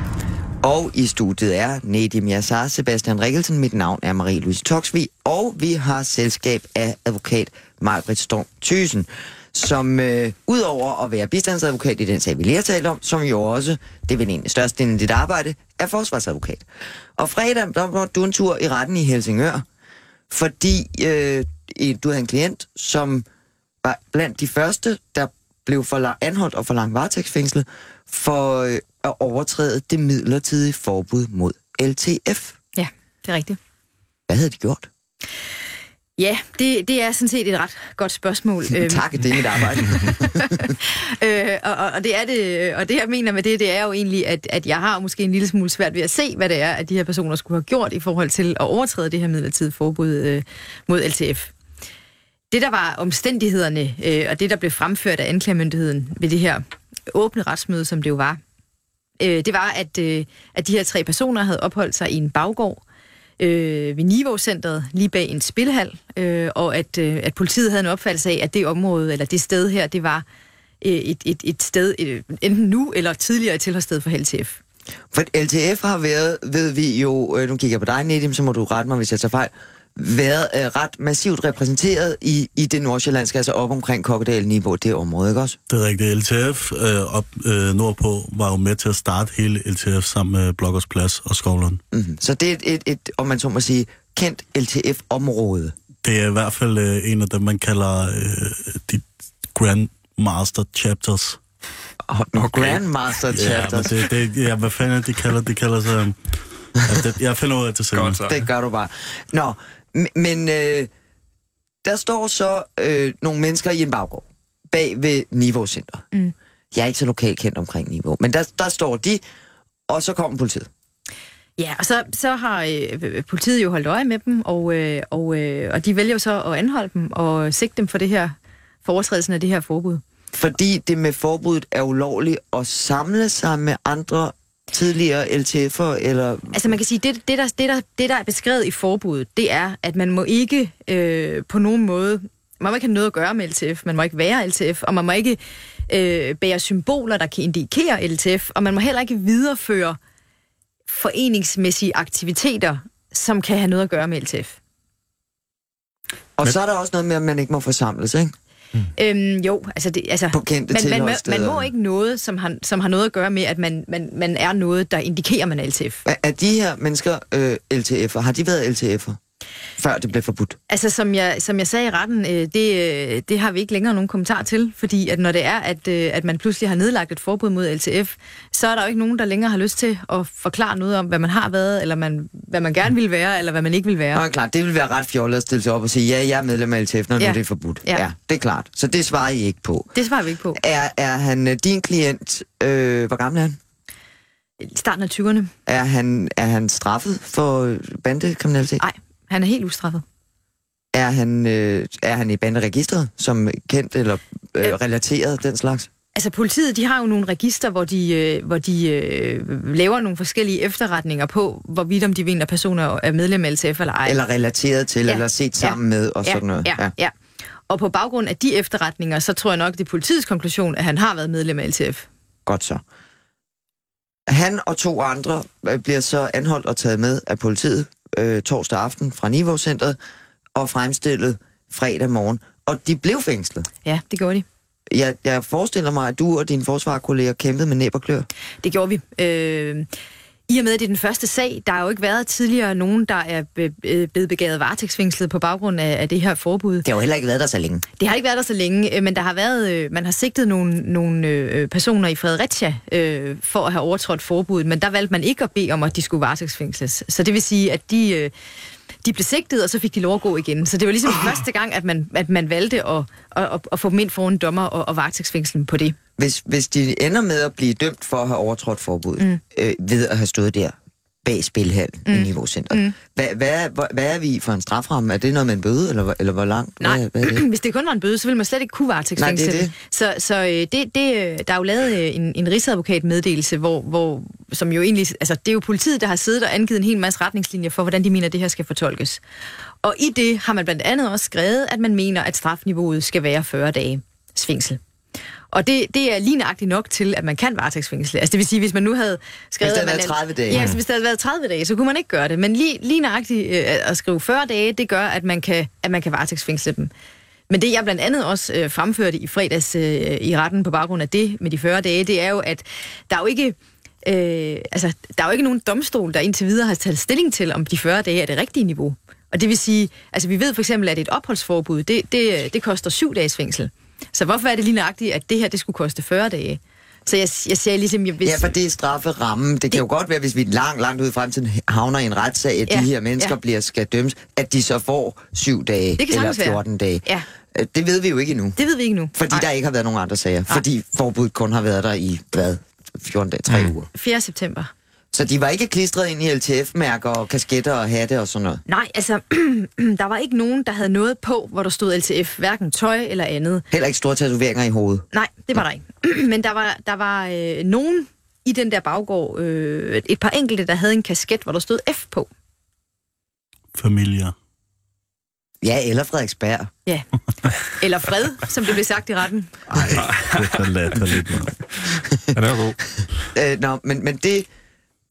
og i studiet er Nedim Yassar, Sebastian Rikkelsen, mit navn er Marie-Louise Toksvig, og vi har selskab af advokat Margrit Storm Thysen, som øh, udover at være bistandsadvokat i den sag, vi lige har talt om, som jo også, det er vel egentlig størstedelen af dit arbejde, er forsvarsadvokat. Og fredag, der var du en tur i retten i Helsingør, fordi øh, du havde en klient, som var blandt de første, der blev forlang, anholdt og forlangt varetægtsfængslet for øh, at overtræde det midlertidige forbud mod LTF. Ja, det er rigtigt. Hvad havde de gjort? Ja, det, det er sådan set et ret godt spørgsmål. Øhm, Tak, det er mit arbejde. øh, og, og, og det er det, og det jeg mener med det, det er jo egentlig, at, at jeg har måske en lille smule svært ved at se, hvad det er, at de her personer skulle have gjort i forhold til at overtræde det her midlertidige forbud øh, mod LTF. Det, der var omstændighederne, øh, og det, der blev fremført af anklagemyndigheden ved det her åbne retsmøde, som det jo var, øh, det var, at, øh, at de her tre personer havde opholdt sig i en baggård øh, ved Niveau-centret, lige bag en spilhal, øh, og at, øh, at politiet havde en opfattelse af, at det område, eller det sted her, det var øh, et, et, et sted, øh, enten nu eller tidligere et tilholdssted for LTF. For LTF har været, ved vi jo, øh, nu kigger jeg på dig, Nedim, så må du rette mig, hvis jeg tager fejl, været øh, ret massivt repræsenteret i, i det nordsjællandske, altså op omkring Kokkedal niveau, det område, ikke også? Det er rigtigt. LTF øh, op øh, nordpå var jo med til at starte hele LTF sammen med Blokkers Plads og Skovlund. Mm-hmm. Så det er et, et, et, om man så må sige, kendt LTF-område. Det er i hvert fald øh, en af dem, man kalder øh, de Grandmaster Chapters. Og okay. Grandmaster Chapters. Ja, det, det, ja, hvad fanden er det, de kalder de kalder sig... Ja, det, jeg finder ud af det selv. Godt så. Det gør du bare. Nå, men øh, der står så øh, nogle mennesker i en baggård bag ved Niveau Center. Mm. Jeg er ikke så lokalt kendt omkring Niveau, men der, der står de, og så kommer politiet. Ja, og så, så har øh, politiet jo holdt øje med dem, og, øh, og, øh, og de vælger jo så at anholde dem og sigte dem for det her for overtrædelsen af det her forbud. Fordi det med forbuddet er ulovligt at samle sig med andre tidligere LTF'er, eller... Altså man kan sige, det, det, der, det, der, det der er beskrevet i forbuddet, det er, at man må ikke øh, på nogen måde, man må ikke have noget at gøre med LTF, man må ikke være LTF, og man må ikke øh, bære symboler, der kan indikere LTF, og man må heller ikke videreføre foreningsmæssige aktiviteter, som kan have noget at gøre med LTF. Og så er der også noget med, at man ikke må forsamles, ikke? Øhm, jo, altså, det, altså På kendte man, man, man, må ikke noget, som har, som har noget at gøre med, at man, man, man er noget, der indikerer, man er LTF. Er, er de her mennesker øh, LTF'er? Har de været LTF'er? Før det blev forbudt? Altså, som jeg, som jeg sagde i retten, øh, det, øh, det har vi ikke længere nogen kommentar til, fordi at når det er, at, øh, at man pludselig har nedlagt et forbud mod LTF, så er der jo ikke nogen, der længere har lyst til at forklare noget om, hvad man har været, eller man, hvad man gerne vil være, eller hvad man ikke vil være. Nå, klart, det vil være ret fjollet at stille sig op og sige, ja, jeg er medlem af LTF, når ja. Nu det er forbudt. Ja. ja, det er klart. Så det svarer I ikke på. Det svarer vi ikke på. Er, er han din klient, øh, hvor gammel er han? Starten af 20'erne. Er han, er han straffet for bandekriminalitet? Nej, han er helt ustraffet. Er han, øh, er han i banderegistret som kendt eller øh, Øh. relateret, den slags? Altså politiet, de har jo nogle register, hvor de, øh, hvor de øh, laver nogle forskellige efterretninger på, hvorvidt om de mener, personer er medlem af LTF eller ej. Eller relateret til, Ja. eller set Ja. sammen med, og sådan noget? Ja, ja, ja. Og på baggrund af de efterretninger, så tror jeg nok, det er politiets konklusion, at han har været medlem af LTF. Godt så. Han og to andre øh, bliver så anholdt og taget med af politiet øh, torsdag aften fra Niveau-centret og fremstillet fredag morgen. Og de blev fængslet. Ja, det gjorde de. Jeg, jeg forestiller mig, at du og dine forsvarkolleger kæmpede med næb og klør. Det gjorde vi. Øh, I og med, at det er den første sag, der har jo ikke været tidligere nogen, der er blevet begavet varetægtsfængslet på baggrund af, af det her forbud. Det har jo heller ikke været der så længe. Det har ikke været der så længe, øh, men der har været, øh, man har sigtet nogle, nogle øh, personer i Fredericia øh, for at have overtrådt forbuddet, men der valgte man ikke at bede om, at de skulle varetægtsfængsles. Så det vil sige, at de, øh, de blev sigtet, og så fik de lov at gå igen. Så det var ligesom første gang, at man, at man valgte at, at, at, at få dem ind for en dommer og, og varetægtsfængslen på det. Hvis, hvis de ender med at blive dømt for at have overtrådt forbuddet, mm. øh, ved at have stået der bag spilhallen mm. i Niveau-centret, mm. hvad, hvad, hvad, hvad er vi for en straframme? Er det noget med en bøde, eller, eller hvor langt? Nej, Hvad, hvad er det? hvis det kun var en bøde, så ville man slet ikke kunne varetægtsfængsle Nej, det er dem. Så, så øh, det, det, øh, der er jo lavet øh, en, en rigsadvokatmeddelelse, hvor, hvor, som jo egentlig, altså det er jo politiet, der har siddet og angivet en hel masse retningslinjer for, hvordan de mener, at det her skal fortolkes. Og i det har man blandt andet også skrevet, at man mener, at strafniveauet skal være 40 dage fængsel. Og det, det er lige nøjagtigt nok til, at man kan varetægtsfængsle. Altså det vil sige, hvis man nu havde skrevet... Hvis det havde været 30 dage. Ja, altså, hvis det havde været 30 dage, så kunne man ikke gøre det. Men lige, lige nøjagtigt øh, at skrive 40 dage, det gør, at man kan, at man kan varetægtsfængsle dem. Men det, jeg blandt andet også øh, fremførte i fredags øh, i retten på baggrund af det med de 40 dage, det er jo, at der er jo ikke... Øh, altså, der er jo ikke nogen domstol, der indtil videre har taget stilling til, om de 40 dage er det rigtige niveau. Og det vil sige, altså vi ved for eksempel, at et opholdsforbud, det, det, det koster syv dages fængsel. Så hvorfor er det lige nøjagtigt, at det her, det skulle koste 40 dage? Så jeg, jeg siger ligesom, jeg, hvis... Ja, for det er strafferammen. Det kan jo godt være, hvis vi langt, langt ud i fremtiden havner i en retssag, at Ja, de her mennesker ja. bliver skal dømmes, at de så får syv dage Det kan eller sagtens være. 14 dage. Ja. Øh, Det ved vi jo ikke endnu. Det ved vi ikke nu. Fordi Nej. der ikke har været nogen andre sager. Fordi forbuddet kun har været der i, hvad, 14 dage, 3 mm. uger. 4. september. Så de var ikke klistret ind i LTF-mærker og kasketter og hatte og sådan noget. Nej, altså, der var ikke nogen, der havde noget på, hvor der stod LTF, hverken tøj eller andet. Heller ikke store tatoveringer i hovedet. Nej, det var der ikke. Men der var, der var øh, nogen i den der baggård, øh, et par enkelte, der havde en kasket, hvor der stod F på. Familier. Ja, eller Frederiksberg. Ja. Eller fred, som det blev sagt i retten. Ej, det er for latterligt, mand. Ja, det var god. Øh, nå, men, men det,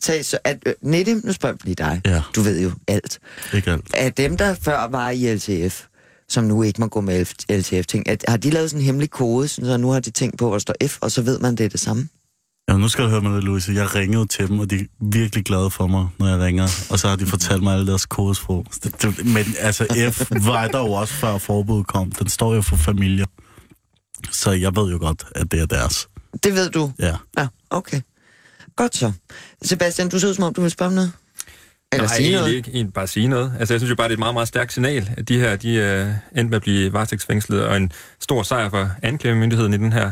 tage så... At, øh, nu spørger jeg lige dig. Ja. Du ved jo alt. Ikke alt. At dem, der før var i LTF, som nu ikke må gå med LTF-ting, at, har de lavet sådan en hemmelig kode, så nu har de tænkt på, hvor der står F, og så ved man, det er det samme? Ja, nu skal du høre mig lidt, Louise. Jeg ringede til dem, og de er virkelig glade for mig, når jeg ringer. Og så har de fortalt mig alle deres kodesprog. Men altså, F var der jo også før forbuddet kom. Den står jo for familier. Så jeg ved jo godt, at det er deres. Det ved du? Ja. Ja, okay. Godt så. Sebastian, du ser ud som om, du vil spørge om noget? Eller Nej, sige egentlig noget? ikke. Egentlig bare sige noget. Altså, jeg synes jo bare, det er et meget, meget stærkt signal, at de her, de er endt med at blive varetægtsfængslet, og en stor sejr for anklagemyndigheden i den her,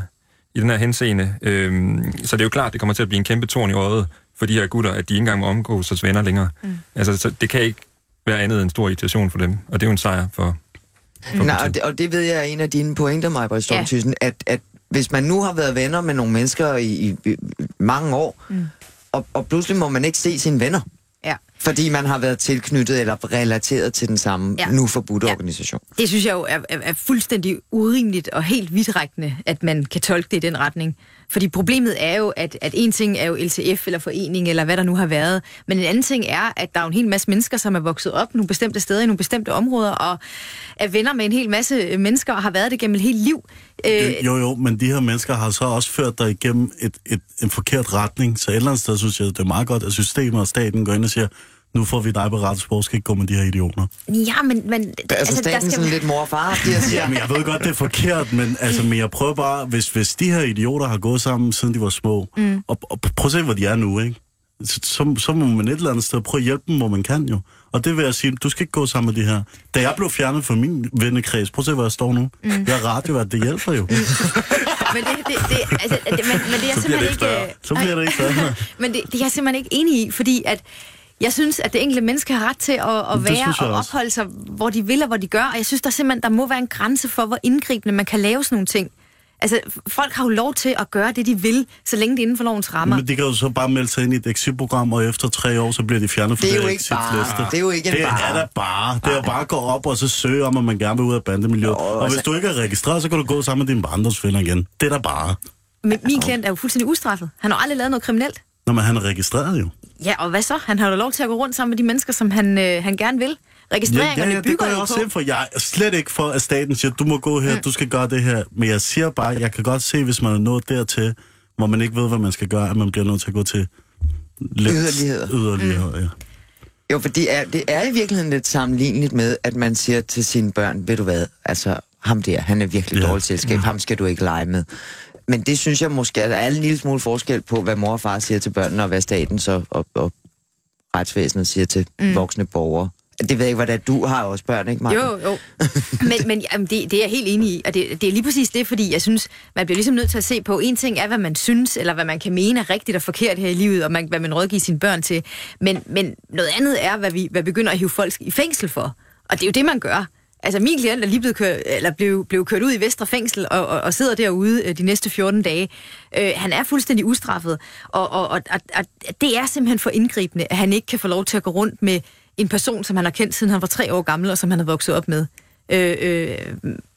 i den her henseende. Øhm, så det er jo klart, det kommer til at blive en kæmpe torn i øjet for de her gutter, at de ikke engang må omgås hos venner længere. Mm. Altså, så det kan ikke være andet end en stor irritation for dem, og det er jo en sejr for, for Nej, og det, og det ved jeg er en af dine pointer, Maja Stormthyssen, ja. at, at hvis man nu har været venner med nogle mennesker i, i, i mange år, mm. Og, og pludselig må man ikke se sine venner, Ja. fordi man har været tilknyttet eller relateret til den samme ja. Nu forbudte. Ja. organisation. Det synes jeg jo er, er, er fuldstændig urimeligt og helt vidtrækkende, at man kan tolke det i den retning. Fordi problemet er jo, at, at en ting er jo LTF eller forening eller hvad der nu har været, men en anden ting er, at der er en hel masse mennesker, som er vokset op nogle bestemte steder i nogle bestemte områder, og er venner med en hel masse mennesker og har været det gennem et helt liv. Øh, Jo, jo, men de her mennesker har så også ført dig igennem et, et, en forkert retning. Så et eller andet sted synes jeg, det er meget godt, at systemet og staten går ind og siger, nu får vi dig på rette spor, skal ikke gå med de her idioter. ja, men... men Altså, altså staten sådan lidt mor og far, de siger, Jamen, jeg ved godt, det er forkert, men, altså, men jeg prøver bare, hvis, hvis de her idioter har gået sammen, siden de var små, mm. og, og prøv at se, hvor de er nu, ikke? Så, så, så må man et eller andet sted prøve at hjælpe dem, hvor man kan jo. Og det vil jeg sige, du skal ikke gå sammen med de her. Da jeg blev fjernet fra min vennekreds, prøv at se, hvor jeg står nu. Mm. Jeg er radiovært, det hjælper jo. Men det, det, det, altså, det, men, men det er simpelthen det ikke... større. øh, Så bliver det ikke sådan. Men det, det er jeg simpelthen ikke enig i, fordi at jeg synes, at det enkelte menneske har ret til at, at Det være og også. opholde sig, hvor de vil og hvor de gør. Og jeg synes, der simpelthen der må være en grænse for, hvor indgribende man kan lave sådan nogle ting. Altså, folk har jo lov til at gøre det, de vil, så længe det er inden for lovens rammer. Men de kan jo så bare melde sig ind i et exitprogram, og efter tre år, så bliver de fjernet fra Det er jo det ikke bare. Det er jo ikke en det bare. er da bare. Det er jo bare at gå op og så søge om, at man gerne vil ud af bandemiljøet. og altså- hvis du ikke er registreret, så kan du gå sammen med dine barndomsvenner igen. Det er da bare. Men min klient er jo fuldstændig ustraffet. Han har aldrig lavet noget kriminelt. Når man han er registreret jo. Ja, og hvad så? Han har jo lov til at gå rundt sammen med de mennesker, som han, øh, han gerne vil. Registreringerne ja, det bygger går jeg også på... ind for. Jeg er slet ikke for, at staten siger, du må gå her, du skal gøre det her. Men jeg siger bare, jeg kan godt se, hvis man er nået dertil, hvor man ikke ved, hvad man skal gøre, at man bliver nødt til at gå til lidt Yderligheder. yderligheder ja. Jo, for det er, det er i virkeligheden lidt sammenligneligt med, at man siger til sine børn, ved du hvad, altså ham der, han er virkelig Ja. dårligt selskab, ham skal du ikke lege med. Men det synes jeg måske, at der er en lille smule forskel på, hvad mor og far siger til børnene, og hvad staten så og, og retsvæsenet siger til mm. voksne borgere. Det ved jeg ikke, hvordan du har også børn, ikke, Martin? Jo, jo. Men, men jamen, det, det er jeg helt enig i, og det, det er lige præcis det, fordi jeg synes, man bliver ligesom nødt til at se på, en ting er, hvad man synes, eller hvad man kan mene er rigtigt og forkert her i livet, og man, hvad man rådgiver sine børn til, men, men noget andet er, hvad vi hvad begynder at hive folk i fængsel for, og det er jo det, man gør. Altså, min klient er lige blevet kørt, eller blev, blev kørt ud i Vestre Fængsel og, og, og sidder derude øh, de næste 14 dage. Øh, han er fuldstændig ustraffet, og, og, og, og, det er simpelthen for indgribende, at han ikke kan få lov til at gå rundt med en person, som han har kendt siden han var tre år gammel, og som han har vokset op med. Øh, øh,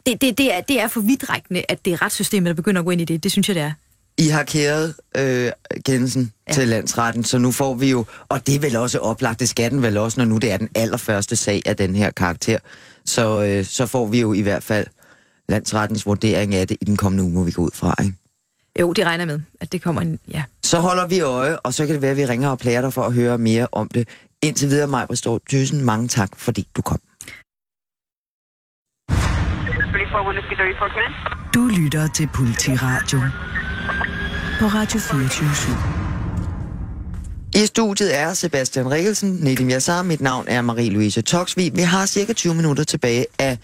det, det, det, er, det er for vidtrækkende, at det er retssystemet, der begynder at gå ind i det. Det synes jeg, det er. I har kæret øh, kendelsen. Ja. til landsretten, så nu får vi jo, og det er vel også oplagt, det skal den vel også, når nu det er den allerførste sag af den her karakter, så, øh, så får vi jo i hvert fald landsrettens vurdering af det i den kommende uge, må vi gå ud fra, ikke? Jo, det regner med, at det kommer en... Ja. Så holder vi øje, og så kan det være, at vi ringer og plager dig for at høre mere om det. Indtil videre, Maj Bristol, tusind mange tak, fordi du kom. Du lytter til Politiradio på Radio 24 i studiet er Sebastian Rikkelsen, Nedim Yassar, mit navn er Marie-Louise Toksvig. Vi har cirka 20 minutter tilbage af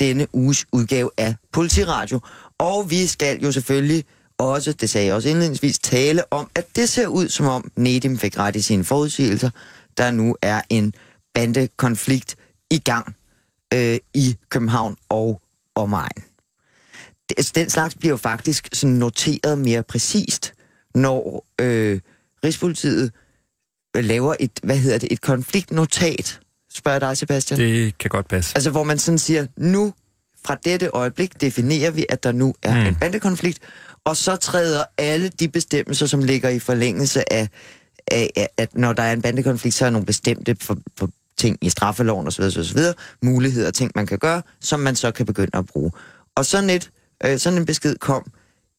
denne uges udgave af Politiradio. Og vi skal jo selvfølgelig også, det sagde jeg også indledningsvis, tale om, at det ser ud som om Nedim fik ret i sine forudsigelser. Der nu er en bandekonflikt i gang øh, i København og omegn. Det- altså, Den slags bliver jo faktisk sådan noteret mere præcist, når øh, Rigspolitiet laver et, hvad hedder det, et konfliktnotat, spørger dig, Sebastian. Det. Kan godt passe. Altså, hvor man sådan siger, nu, fra dette øjeblik, definerer vi, at der nu er mm. En bandekonflikt, og så træder alle de bestemmelser, som ligger i forlængelse af, af, at når der er en bandekonflikt, så er nogle bestemte for, for ting i straffeloven osv., osv., muligheder og ting, man kan gøre, som man så kan begynde at bruge. Og sådan, et, øh, sådan en besked kom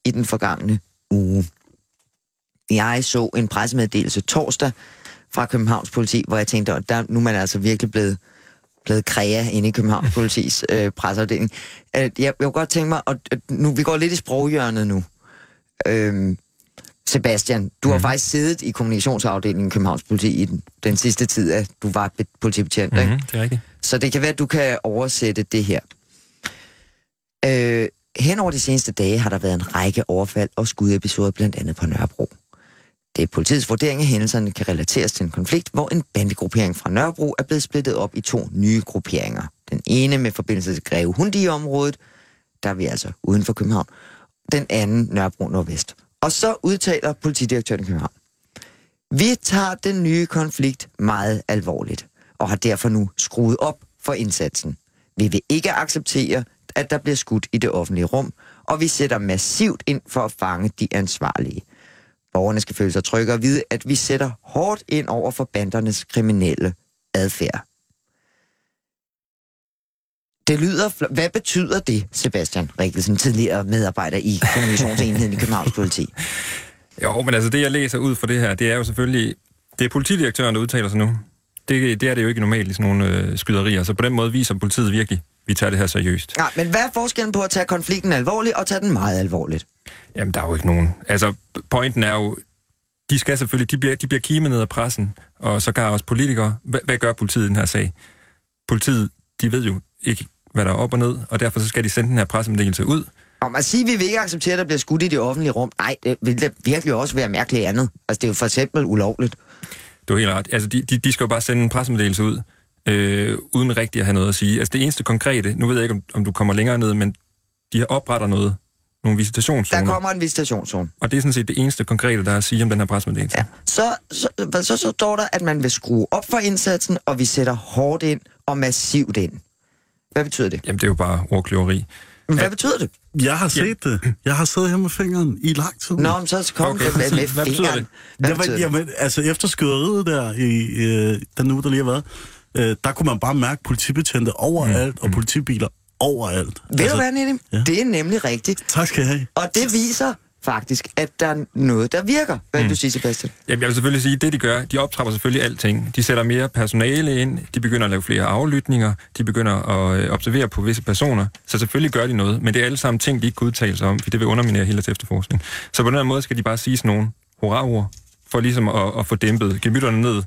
i den forgangne uge. Jeg så en pressemeddelelse torsdag fra Københavns politi, hvor jeg tænkte, at der, nu er man altså virkelig blevet, blevet kræa inde i Københavns politis øh, presseafdeling. Øh, jeg, jeg kunne godt tænke mig, at nu, vi går lidt i sproghjørnet nu. Øhm, Sebastian, du har Mhm. faktisk siddet i kommunikationsafdelingen i Københavns politi i den, den sidste tid, at du var be- politibetjent, ikke? Mm-hmm, det er rigtigt. Så det kan være, at du kan oversætte det her. Øh, hen over de seneste dage har der været en række overfald og skudepisoder, blandt andet på Nørrebro. Det er politiets vurdering af hændelserne kan relateres til en konflikt, hvor en bandegruppering fra Nørrebro er blevet splittet op i to nye grupperinger. Den ene med forbindelse til Greve Hundi-området, der er vi altså uden for København. Den anden Nørrebro Nordvest. Og så udtaler politidirektøren i København. Vi tager den nye konflikt meget alvorligt, og har derfor nu skruet op for indsatsen. Vi vil ikke acceptere, at der bliver skudt i det offentlige rum, og vi sætter massivt ind for at fange de ansvarlige. Borgerne skal føle sig trygge og vide, at vi sætter hårdt ind over for bandernes kriminelle adfærd. Det lyder... fl- Hvad betyder det, Sebastian Rikkelsen, tidligere medarbejder i kommunikationsenheden i Københavns politi? Jo, men altså det, jeg læser ud fra det her, det er jo selvfølgelig... Det er politidirektøren, der udtaler sig nu. Det, det er det jo ikke normalt i sådan nogle øh, skyderier, så på den måde viser politiet virkelig, vi tager det her seriøst. Nej, men hvad er forskellen på at tage konflikten alvorligt og tage den meget alvorligt? Jamen, der er jo ikke nogen... Altså, pointen er jo, de skal selvfølgelig, de bliver, de bliver kimet ned af pressen, og så gør også politikere. Hvad, hvad gør politiet i den her sag? Politiet, de ved jo ikke, hvad der er op og ned, og derfor så skal de sende den her pressemeddelelse ud. Om at sige, at vi vil ikke acceptere, at der bliver skudt i det offentlige rum, nej, det vil da virkelig også være mærkeligt andet. Altså, det er jo for eksempel ulovligt. Du har helt ret. Altså, de, de, de skal jo bare sende en pressemeddelelse ud, øh, uden rigtig at have noget at sige. Altså, det eneste konkrete, nu ved jeg ikke, om, om du kommer længere ned, men de har opretter noget, nogle visitationszoner. Der kommer en visitationszone. Og det er sådan set det eneste konkrete, der er at sige om den her pressemeddelelse. Ja. Så, så, så, så, står der, at man vil skrue op for indsatsen, og vi sætter hårdt ind og massivt ind. Hvad betyder det? Jamen, det er jo bare ordkløveri. Men hvad betyder det? Jeg har set det. Jeg har siddet her med fingeren i lang tid. Nå, men så kom Okay, okay, med, med hvad betyder fingeren. det? Hvad det var, betyder det? jamen, altså efter skyderiet der i øh, den uge, der lige har været, øh, der kunne man bare mærke politibetjente overalt, og politibiler overalt. Ved du hvad, Nedim? ja. Det er nemlig rigtigt. Tak skal I have. Og det viser faktisk, at der er noget, der virker. Hvad vil du sige, Sebastian? Jamen, jeg vil selvfølgelig sige, at det de gør, de optrapper selvfølgelig alting. De sætter mere personale ind, de begynder at lave flere aflytninger, de begynder at øh, observere på visse personer. Så selvfølgelig gør de noget, men det er alle sammen ting, de ikke kan udtale sig om, for det vil underminere hele deres efterforskning. Så på den her måde skal de bare sige sådan nogle hurra-ord, for ligesom at, at få dæmpet gemytterne ned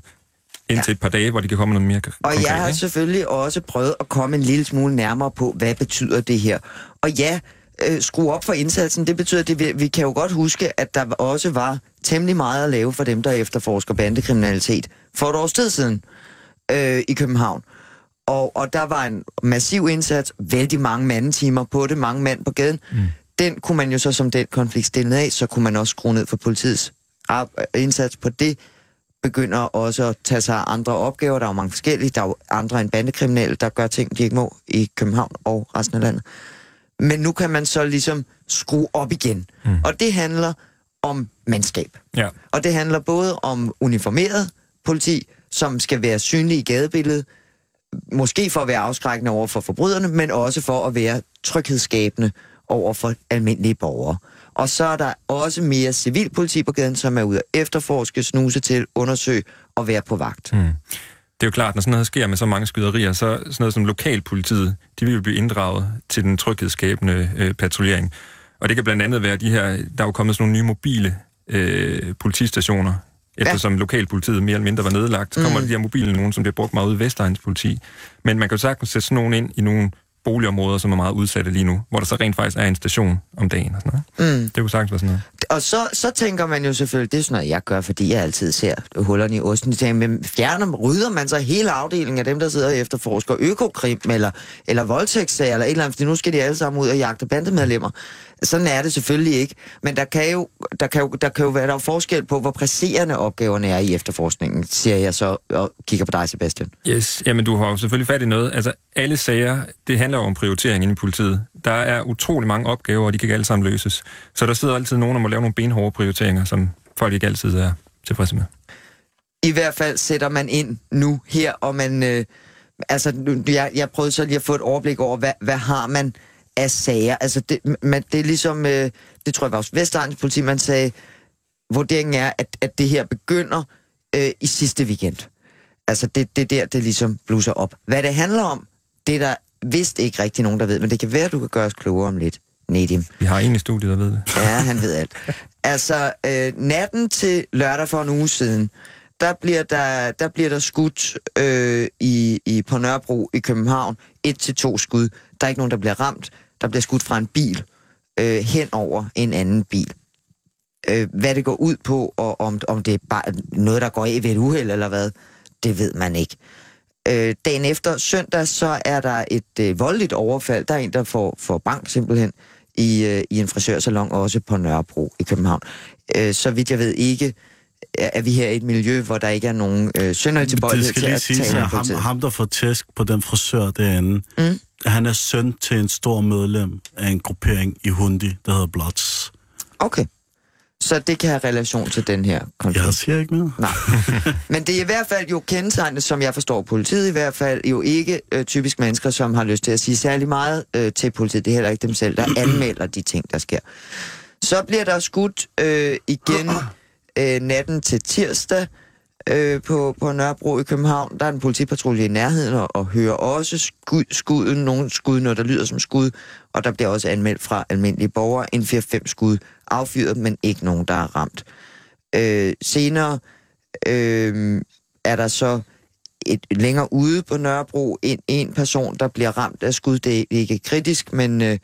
indtil et par dage, hvor de kan komme noget mere Og konkret, jeg har ikke? selvfølgelig også prøvet at komme en lille smule nærmere på, hvad betyder det her. Og ja, øh, skrue op for indsatsen, det betyder, at det, vi, kan jo godt huske, at der også var temmelig meget at lave for dem, der efterforsker bandekriminalitet for et års tid siden øh, i København. Og, og der var en massiv indsats, vældig mange mandetimer på det, mange mand på gaden. Mm. Den kunne man jo så som den konflikt stille af, så kunne man også skrue ned for politiets indsats på det begynder også at tage sig af andre opgaver. Der er jo mange forskellige. Der er jo andre end bandekriminelle, der gør ting, de ikke må i København og resten af landet. Men nu kan man så ligesom skrue op igen. Mm. Og det handler om mandskab. Ja. Og det handler både om uniformeret politi, som skal være synlig i gadebilledet, måske for at være afskrækkende over for forbryderne, men også for at være tryghedsskabende over for almindelige borgere. Og så er der også mere civilpoliti på gaden, som er ude at efterforske, snuse til, undersøge og være på vagt. Mm. Det er jo klart, når sådan noget sker med så mange skyderier, så sådan noget som lokalpolitiet, de vil jo blive inddraget til den tryghedsskabende øh, patruljering. Og det kan blandt andet være de her, der er jo kommet sådan nogle nye mobile øh, politistationer, eftersom ja. lokalpolitiet mere eller mindre var nedlagt, så kommer mm. de her mobile nogen, som bliver brugt meget ude i Vestegns politi. Men man kan jo sagtens sætte sådan nogen ind i nogle boligområder, som er meget udsatte lige nu, hvor der så rent faktisk er en station om dagen og sådan noget. Mm. Det kunne sagtens være sådan noget. Og så, så tænker man jo selvfølgelig, det er sådan noget, jeg gør, fordi jeg altid ser hullerne i osten. De tænker, men fjerner, rydder man så hele afdelingen af dem, der sidder og efterforsker økokrim eller, eller voldtægtssager eller et eller andet, fordi nu skal de alle sammen ud og jagte bandemedlemmer. Sådan er det selvfølgelig ikke. Men der kan jo, der kan jo, der kan jo være der er forskel på, hvor presserende opgaverne er i efterforskningen, siger jeg så og kigger på dig, Sebastian. Yes, jamen du har jo selvfølgelig fat i noget. Altså alle sager, det handler jo om prioritering inde i politiet. Der er utrolig mange opgaver, og de kan ikke alle sammen løses. Så der sidder altid nogen, der må lave nogle benhårde prioriteringer, som folk ikke altid er tilfredse med. i hvert fald sætter man ind nu her, og man... Øh, altså, jeg, jeg prøvede så lige at få et overblik over, hvad, hvad har man af sager? Altså, det, man, det er ligesom... Øh, det tror jeg var også Vestegns politi, man sagde, vurderingen er, at, at det her begynder øh, i sidste weekend. Altså, det, det er der, det ligesom bluser op. Hvad det handler om, det er der vist ikke rigtig nogen, der ved, men det kan være, du kan gøre os klogere om lidt, Nedim. Vi har en i studiet, der ved det. Ja, han ved alt. Altså, øh, natten til lørdag for en uge siden, der bliver der, der, bliver der skudt øh, i, i, på Nørrebro i København. Et til to skud. Der er ikke nogen, der bliver ramt. Der bliver skudt fra en bil øh, hen over en anden bil. Øh, hvad det går ud på, og om, om det er bare noget, der går af ved et uheld eller hvad, det ved man ikke. Øh, dagen efter søndag, så er der et øh, voldeligt overfald. Der er en, der får, får bank simpelthen i, øh, i en frisørsalon, også på Nørrebro i København. Øh, så vidt jeg ved ikke, er vi her i et miljø, hvor der ikke er nogen øh, sønderlig Det tilbøjelighed til at sige, tale at ham, ham, der får tæsk på den frisør derinde, Mm. han er søn til en stor medlem af en gruppering i Hundi, der hedder Bloods. Okay. Så det kan have relation til den her konflikt. Jeg siger ikke mere. Nej. Men det er i hvert fald jo kendetegnet, som jeg forstår politiet i hvert fald, jo ikke øh, typisk mennesker, som har lyst til at sige særlig meget øh, til politiet. Det er heller ikke dem selv, der anmelder de ting, der sker. Så bliver der skudt øh, igen øh, natten til tirsdag øh, på, på Nørrebro i København. Der er en politipatrulje i nærheden og, og hører også skud, skuden, nogle skud, når der lyder som skud, og der bliver også anmeldt fra almindelige borgere en 4-5 skud affyret, men ikke nogen, der er ramt. Øh, senere øh, er der så et længere ude på Nørrebro en, en person, der bliver ramt af skud. Det er ikke kritisk, men, øh,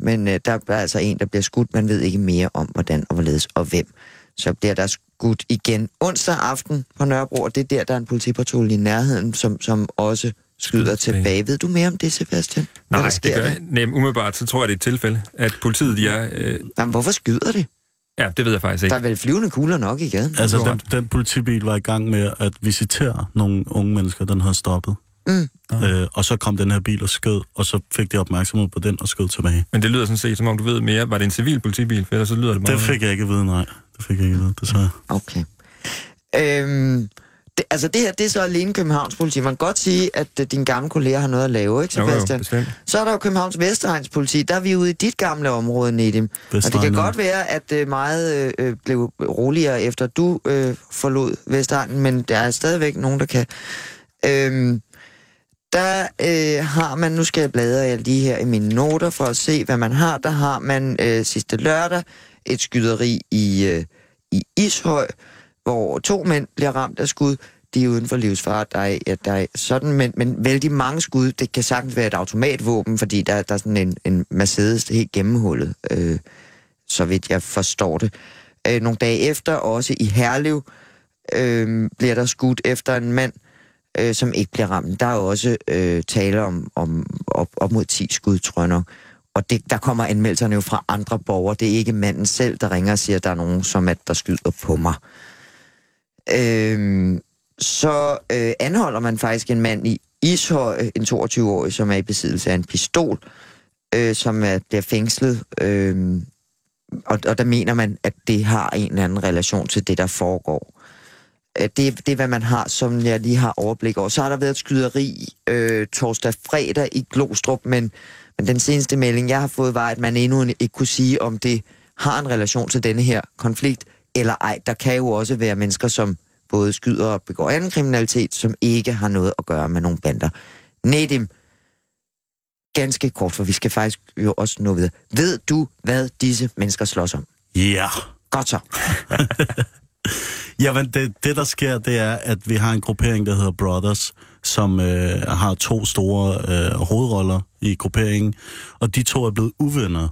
men øh, der er altså en, der bliver skudt. Man ved ikke mere om, hvordan og hvorledes og hvem. Så bliver der skudt igen onsdag aften på Nørrebro, og det er der, der er en politipatrulje i nærheden, som, som også skyder tilbage. Ved du mere om det, Sebastian? Hvad Nej, der det gør der? jeg. Nej, umiddelbart, så tror jeg, det er et tilfælde, at politiet, de er... Øh, Jamen, hvorfor skyder det? ja, det ved jeg faktisk Der ikke. er vel flyvende kugler nok i gaden? Altså, den, den politibil var i gang med at visitere nogle unge mennesker, den havde stoppet. Mm. Øh, og så kom den her bil og skød, og så fik de opmærksomhed på den og skød tilbage. Men det lyder sådan set, som om du ved mere. Var det en civil politibil? For ellers så lyder det meget... Det fik jeg ikke at vide, nej. Det fik jeg ikke vide, desværre. Okay. Øhm, det, altså det her, det er så alene Københavns politi. Man kan godt sige, at uh, dine gamle kolleger har noget at lave, ikke Jo, jo, Sebastian? bestemt. så er der jo Københavns Vestegns politi. Der er vi ude i dit gamle område, Nedim. Og det kan godt være, at uh, meget uh, blev roligere efter du uh, forlod Vestegnen, men der er stadigvæk nogen, der kan. Øhm, der øh, har man, nu skal jeg bladre jeg lige her i mine noter for at se, hvad man har. Der har man øh, sidste lørdag et skyderi i, øh, i Ishøj, hvor to mænd bliver ramt af skud. De er uden for livsfare. Der er, ja, der er sådan, men, men vældig mange skud. Det kan sagtens være et automatvåben, fordi der, der er sådan en, en Mercedes helt gennemhullet, øh, så vidt jeg forstår det. Øh, nogle dage efter, også i Herlev, øh, bliver der skudt efter en mand, øh, som ikke bliver ramt. Der er også øh, tale om, om op, op mod 10 skud, tror jeg nok. Og det, der kommer anmeldelserne jo fra andre borgere. Det er ikke manden selv, der ringer og siger, at der er nogen, som at der skyder på mig. Øhm, så øh, anholder man faktisk en mand i Ishøj, øh, en 22-årig, som er i besiddelse af en pistol, øh, som er, bliver fængslet. Øh, og, og der mener man, at det har en eller anden relation til det, der foregår. Øh, Det, det er, hvad man har, som jeg lige har overblik over. Så har der været et skyderi øh, torsdag fredag i Glostrup, men, men den seneste melding, jeg har fået, var, at man endnu ikke kunne sige, om det har en relation til denne her konflikt, eller ej. Der kan jo også være mennesker, som både skyder og begår anden kriminalitet, som ikke har noget at gøre med nogle bander. Nedim, ganske kort, for vi skal faktisk jo også nå videre. Ved du, hvad disse mennesker slås om? Ja. Yeah. Godt så. Jamen, det, det der sker, det er, at vi har en gruppering, der hedder Brothers, som øh, har to store øh, hovedroller i grupperingen, og de to er blevet uvenner.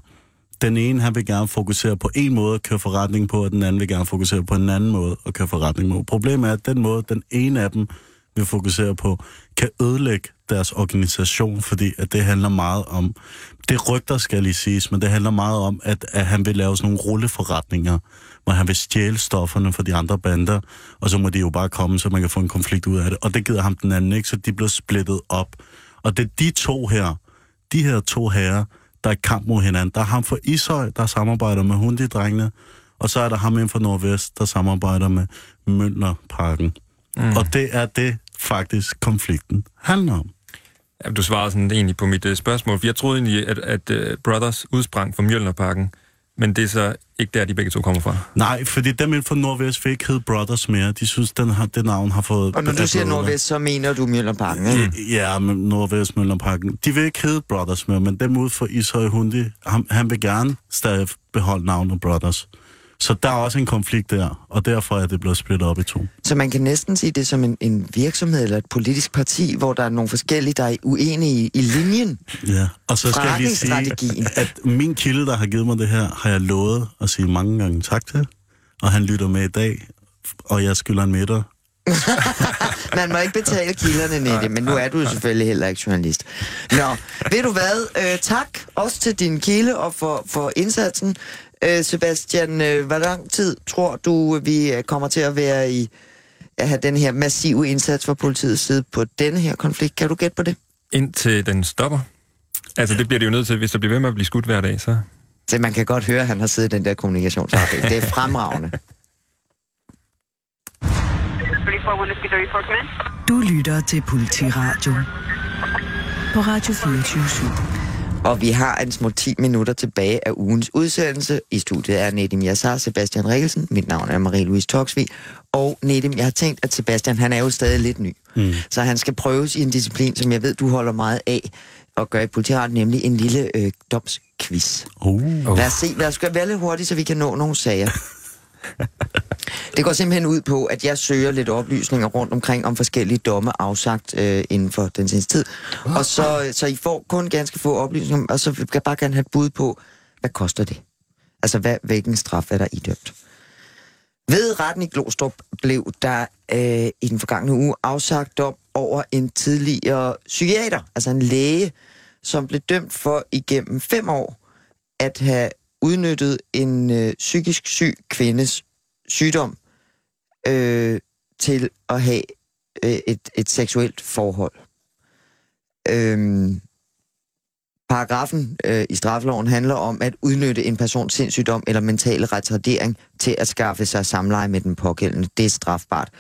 Den ene, han vil gerne fokusere på en måde at køre forretning på, og den anden vil gerne fokusere på en anden måde at køre forretning på. Problemet er, at den måde, den ene af dem vil fokusere på, kan ødelægge deres organisation, fordi at det handler meget om, det rygter skal lige siges, men det handler meget om, at, at han vil lave sådan nogle rulleforretninger, hvor han vil stjæle stofferne fra de andre bander, og så må de jo bare komme, så man kan få en konflikt ud af det. Og det gider ham den anden ikke, så de bliver splittet op. Og det er de to her, de her to herrer, der er i kamp mod hinanden. Der er ham fra Ishøj, der samarbejder med Hundi-drengene, og så er der ham inden for Nordvest, der samarbejder med Mønlerparken. Mm. Og det er det faktisk konflikten handler om. Ja, du svarede sådan egentlig på mit uh, spørgsmål, for jeg troede egentlig, at, at uh, Brothers udsprang fra Mjølnerparken, men det er så ikke der, de begge to kommer fra. Nej, fordi dem inden for Nordvest vil ikke hedde Brothers mere. De synes, den har, det navn har fået... Og når du siger Nordvest, så mener du Mjølnerparken, ikke? Ja, men Nordvest Møllerparken. De vil ikke hedde Brothers mere, men dem ude for Ishøj Hundi, han, han vil gerne stadig beholde navnet Brothers. Så der er også en konflikt der, og derfor er det blevet splittet op i to. Så man kan næsten sige det som en, en virksomhed eller et politisk parti, hvor der er nogle forskellige, der er uenige i, linjen. Ja, og så skal jeg lige sige, at min kilde, der har givet mig det her, har jeg lovet at sige mange gange tak til. Og han lytter med i dag, og jeg skylder en middag. Man må ikke betale kilderne, Nette, men nu er du jo selvfølgelig heller ikke journalist. Nå, ved du hvad? Øh, tak også til din kilde og for, for indsatsen. Øh, Sebastian, øh, hvor lang tid tror du, vi øh, kommer til at være i at have den her massive indsats fra politiets side på denne her konflikt? Kan du gætte på det? Indtil den stopper. Altså, det bliver det jo nødt til, hvis der bliver ved med at blive skudt hver dag, så... Så man kan godt høre, at han har siddet i den der kommunikationsafdeling. Det er fremragende. Du lytter til Politiradio på Radio 24 Og vi har en små 10 minutter tilbage af ugens udsendelse. I studiet er Nedim Yassar, Sebastian Rikkelsen. Mit navn er Marie-Louise Toksvig. Og Nedim, jeg har tænkt, at Sebastian, han er jo stadig lidt ny. Mm. Så han skal prøves i en disciplin, som jeg ved, du holder meget af at gøre i politiret, nemlig en lille øh, domsquiz. Uh. Lad os se, lad os gøre være lidt hurtigt, så vi kan nå nogle sager. Det går simpelthen ud på, at jeg søger lidt oplysninger rundt omkring om forskellige domme afsagt øh, inden for den seneste tid. Og så, så I får kun ganske få oplysninger, og så vil jeg bare gerne have et bud på, hvad koster det? Altså, hvad, hvilken straf er der idømt? Ved retten i Glostrup blev der øh, i den forgangne uge afsagt dom over en tidligere psykiater, altså en læge, som blev dømt for igennem fem år at have udnyttet en øh, psykisk syg kvindes sygdom øh, til at have øh, et, et seksuelt forhold. Øhm, paragrafen øh, i straffeloven handler om at udnytte en persons sindssygdom eller mentale retardering til at skaffe sig samleje med den pågældende. Det er strafbart.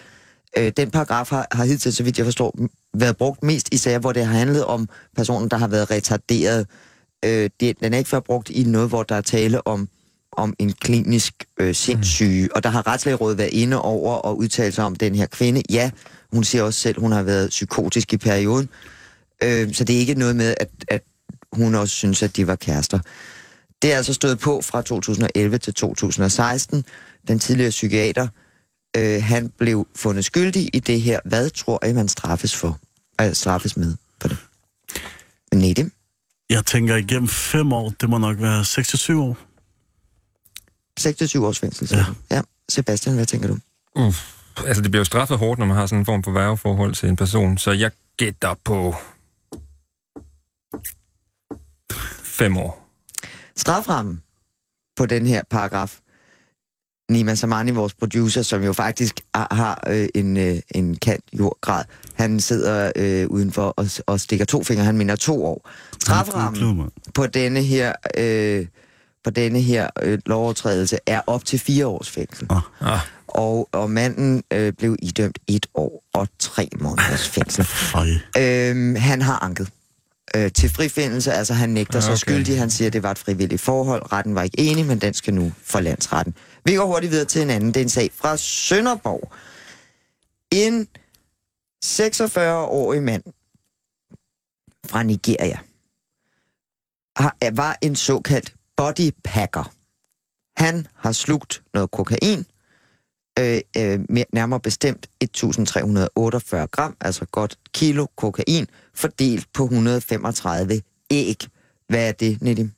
Øh, den paragraf har, har hidtil, så vidt jeg forstår, været brugt mest i sager, hvor det har handlet om personen, der har været retarderet. Øh, det, den er ikke været brugt i noget, hvor der er tale om om en klinisk øh, sindssyge, og der har retslægerådet været inde over og udtalt sig om den her kvinde. Ja, hun siger også selv, hun har været psykotisk i perioden, øh, så det er ikke noget med, at, at hun også synes, at de var kærester. Det er altså stået på fra 2011 til 2016. Den tidligere psykiater, øh, han blev fundet skyldig i det her. Hvad tror I, man straffes for? Øh, straffes med på det? Nedim? Jeg tænker igennem fem år, det må nok være 26 år. 26 års fængsel. Ja. ja. Sebastian, hvad tænker du? Uff, altså det bliver jo straffet hårdt, når man har sådan en form for værveforhold til en person, så jeg gætter på fem år. Straframmen på den her paragraf, Nima Samani, vores producer, som jo faktisk har, øh, en, øh, en kant jordgrad, han sidder øh, udenfor og, og stikker to fingre, han mener to år. Straframmen på denne her, øh, på denne her øh, lovovertrædelse er op til fire års fængsel. Ah. Ah. Og, og manden øh, blev idømt et år og tre måneders fængsel. Øj. Øhm, han har anket øh, til frifindelse, altså han nægter sig Okay. skyldig. Han siger, at det var et frivilligt forhold. Retten var ikke enig, men den skal nu for landsretten. Vi går hurtigt videre til en anden. Det er en sag fra Sønderborg. En 46-årig mand fra Nigeria har, var en såkaldt bodypacker. Han har slugt noget kokain, øh, øh, mere, nærmere bestemt 1348 gram, altså godt kilo kokain, fordelt på 135 æg. Hvad er det, Nedim?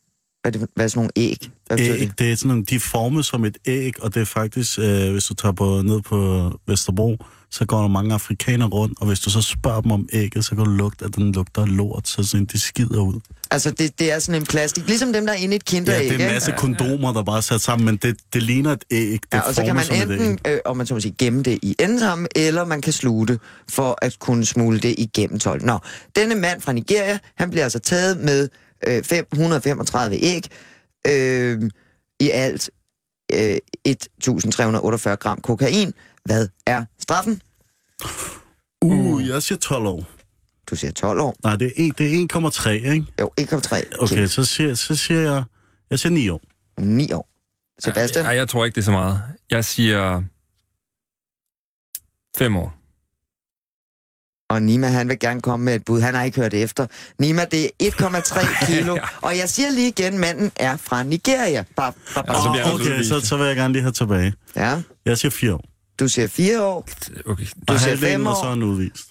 Hvad er, det, hvad er sådan nogle æg? Hvad Æg, det er sådan nogle, de er formet som et æg, og det er faktisk, øh, hvis du tager på, ned på Vesterbro, så går der mange afrikanere rundt, og hvis du så spørger dem om ægget, så kan du lugte, at den lugter lort, så sådan, de skider ud. Altså, det, det er sådan en plastik, ligesom dem, der er inde i et Ja, kinderæg, det er en ikke? masse kondomer, der bare er sat sammen, men det, det ligner et æg. Det Ja, og så kan man enten, øh, om man så må sige, gemme det i endetarmen, eller man kan sluge det, for at kunne smule det igennem 12. Nå, denne mand fra Nigeria, han bliver altså taget med øh, 535 æg, øh, i alt øh, 1348 gram kokain. Hvad er straffen? Uh, jeg siger 12 år. Du siger 12 år. Nej, det er, en, det er 1,3, ikke? Jo, 1,3. Okay, så siger, så siger jeg... Jeg siger 9 år. 9 år. Sebastian? Nej, jeg tror ikke, det er så meget. Jeg siger... Fem år. Og Nima, han vil gerne komme med et bud. Han har ikke hørt efter. Nima, det er 1,3 kilo. Og jeg siger lige igen, manden er fra Nigeria. Bare, bare, Altså, bare. at Okay, så, så vil jeg gerne lige have tilbage. Ja, Jeg siger 4 år. du siger 4 år, Okay, du Og siger halvdelen, 5 og så er år, han udvist.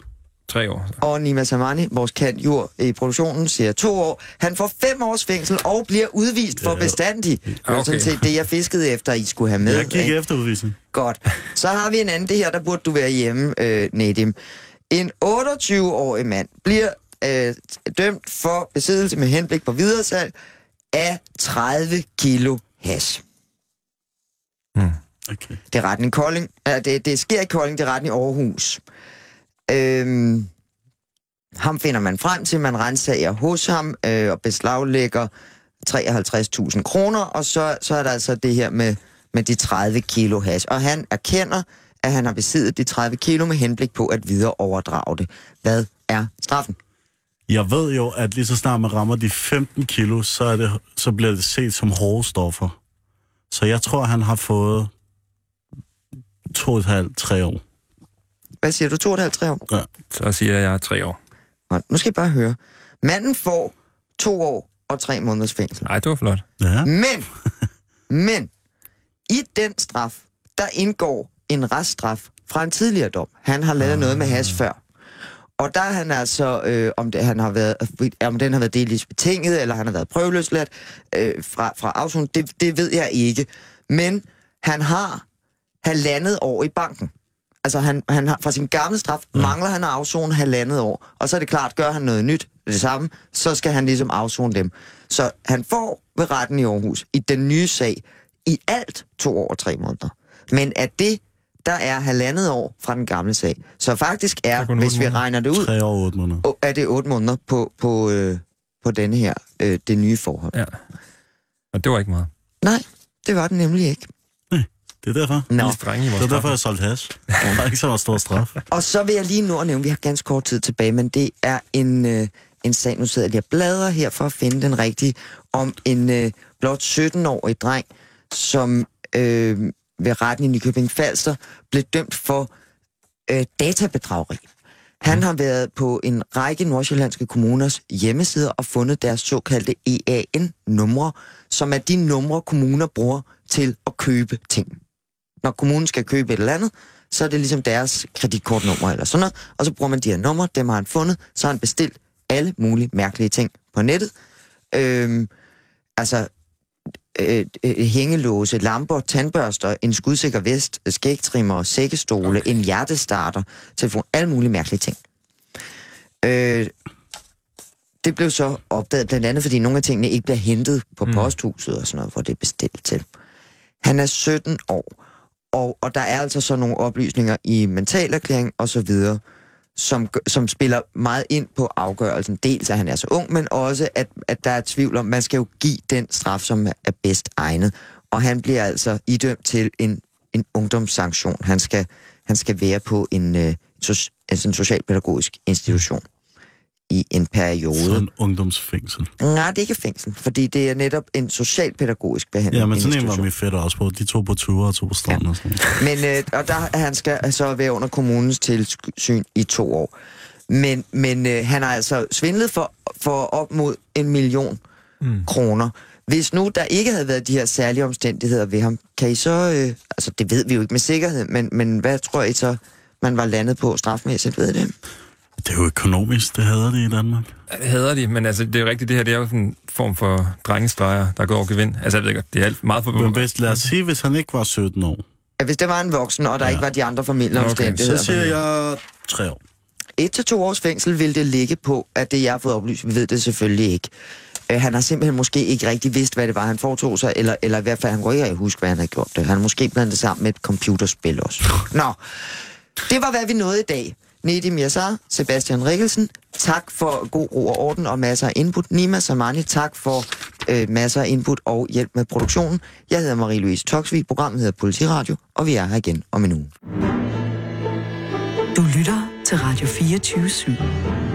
Tre år. så. og Nima Samani, vores kant jur i produktionen, siger 2 år. Han får 5 års fængsel og bliver udvist for bestandig. Det var Okay. sådan set det, jeg fiskede efter, I skulle have med. Jeg gik efter udvisning. Godt. Så har vi en anden. Det her, der burde du være hjemme, øh, Nedim. En 28-årig mand bliver øh, dømt for besiddelse med henblik på videresalg af 30 kilo hash. Okay. Det er retten i Kolding. Ja, det, det sker i Kolding, det er retten i Aarhus. Øhm, ham finder man frem til, man rensager hos ham øh, og beslaglægger 53.000 kroner, og så, så er der altså det her med, med de 30 kilo hash. Og han erkender, at han har besiddet de 30 kilo med henblik på at videre overdrage det. Hvad er straffen? Jeg ved jo, at lige så snart man rammer de 15 kilo, så, er det, så bliver det set som hårde stoffer. Så jeg tror, han har fået to og et halvt, tre år. Hvad siger du? 2,5 år? Så siger jeg tre år. Godt. Nu skal jeg bare høre. Manden får to år og tre måneders fængsel. Nej, det var flot. Ja. Men, men, i den straf, der indgår en reststraf fra en tidligere dom. Han har lavet noget med hash før. Og der er han altså, øh, om, det, han har været, om den har været delvis betinget, eller han har været prøveløsladt øh, fra, fra afsonen, det, det ved jeg ikke. Men han har halvandet år i banken. Altså han, han har, fra sin gamle straf mangler han at afzone halvandet år. Og så er det klart, gør han noget nyt, det samme, så skal han ligesom afzone dem. Så han får ved retten i Aarhus i den nye sag i alt to år og tre måneder. Men at det, der er halvandet år fra den gamle sag. Så faktisk er hvis vi regner det ud, Tre år otte måneder. er det otte måneder på, på, øh, på denne her, øh, det nye forhold. Ja. Og det var ikke meget. Nej, det var den nemlig ikke. Det er derfor. Nå. Vi er Det er derfor, jeg solgte hash. Der er ikke så stor straf. Og så vil jeg lige nå at nævne, vi har ganske kort tid tilbage, men det er en, øh, en sag, nu sidder jeg lige bladrer her for at finde den rigtige, om en øh, blot 17-årig dreng, som øh, ved retten i Nykøbing Falster blev dømt for øh, databedrageri. Han har været på en række nordsjællandske kommuners hjemmesider og fundet deres såkaldte EAN-numre, som er de numre, kommuner bruger til at købe ting. Når kommunen skal købe et eller andet, så er det ligesom deres kreditkortnummer eller sådan noget, og så bruger man de her numre, dem har han fundet, så har han bestilt alle mulige mærkelige ting på nettet. Øhm, altså, øh, øh, hængelåse, lamper, tandbørster, en skudsikker vest, skægtrimmer, sækkestole, okay. en hjertestarter, telefon, alle mulige mærkelige ting. Øh, det blev så opdaget, blandt andet fordi nogle af tingene ikke bliver hentet på mm. posthuset og sådan noget, hvor det er bestilt til. Han er 17 år, og, og der er altså så nogle oplysninger i mentalerklæring og så videre, som, som spiller meget ind på afgørelsen. Dels at han er så ung, men også at, at der er tvivl om, man skal jo give den straf, som er bedst egnet. Og han bliver altså idømt til en, en ungdomssanktion. Han skal, han skal være på en, øh, so, altså en socialpædagogisk institution i en periode. Så en ungdomsfængsel. Nej, det er ikke fængsel, fordi det er netop en socialpædagogisk behandling. Ja, men sådan en var min fætter også på. De to på ture og to på stranden og sådan. Men, øh, og der, han skal så være under kommunens tilsyn i to år. Men, men øh, han har altså svindlet for, for op mod en million mm. kroner. Hvis nu der ikke havde været de her særlige omstændigheder ved ham, kan I så, øh, altså det ved vi jo ikke med sikkerhed, men, men hvad tror I så, man var landet på strafmæssigt, ved det? Det er jo økonomisk, det hader de i Danmark. Hader de, men altså, det er jo rigtigt, det her det er jo sådan en form for drengestreger, der går over gevind. Altså, jeg ved godt, det er alt meget for... Men hvis, lad os sige, hvis han ikke var 17 år, At hvis det var en voksen, og der ja. ikke var de andre familieomstændigheder, så siger jeg 3 år. Et til to års fængsel vil det ligge på, at det jeg har fået oplyst, vi ved det selvfølgelig ikke. Øh, han har simpelthen måske ikke rigtig vidst, hvad det var, han foretog sig, eller, eller i hvert fald, han kunne ikke huske, hvad han havde gjort det. Han har måske blandet det sammen med et computerspil også. Nå, det var, hvad vi nåede i dag. Nedim Yassar, Sebastian Rikkelsen, tak for god ro og orden og masser af input. Nima Samani, tak for øh, masser af input og hjælp med produktionen. Jeg hedder Marie-Louise Toksvig, programmet hedder Politiradio, og vi er her igen om en uge. Du lytter til til Radio 24 /7.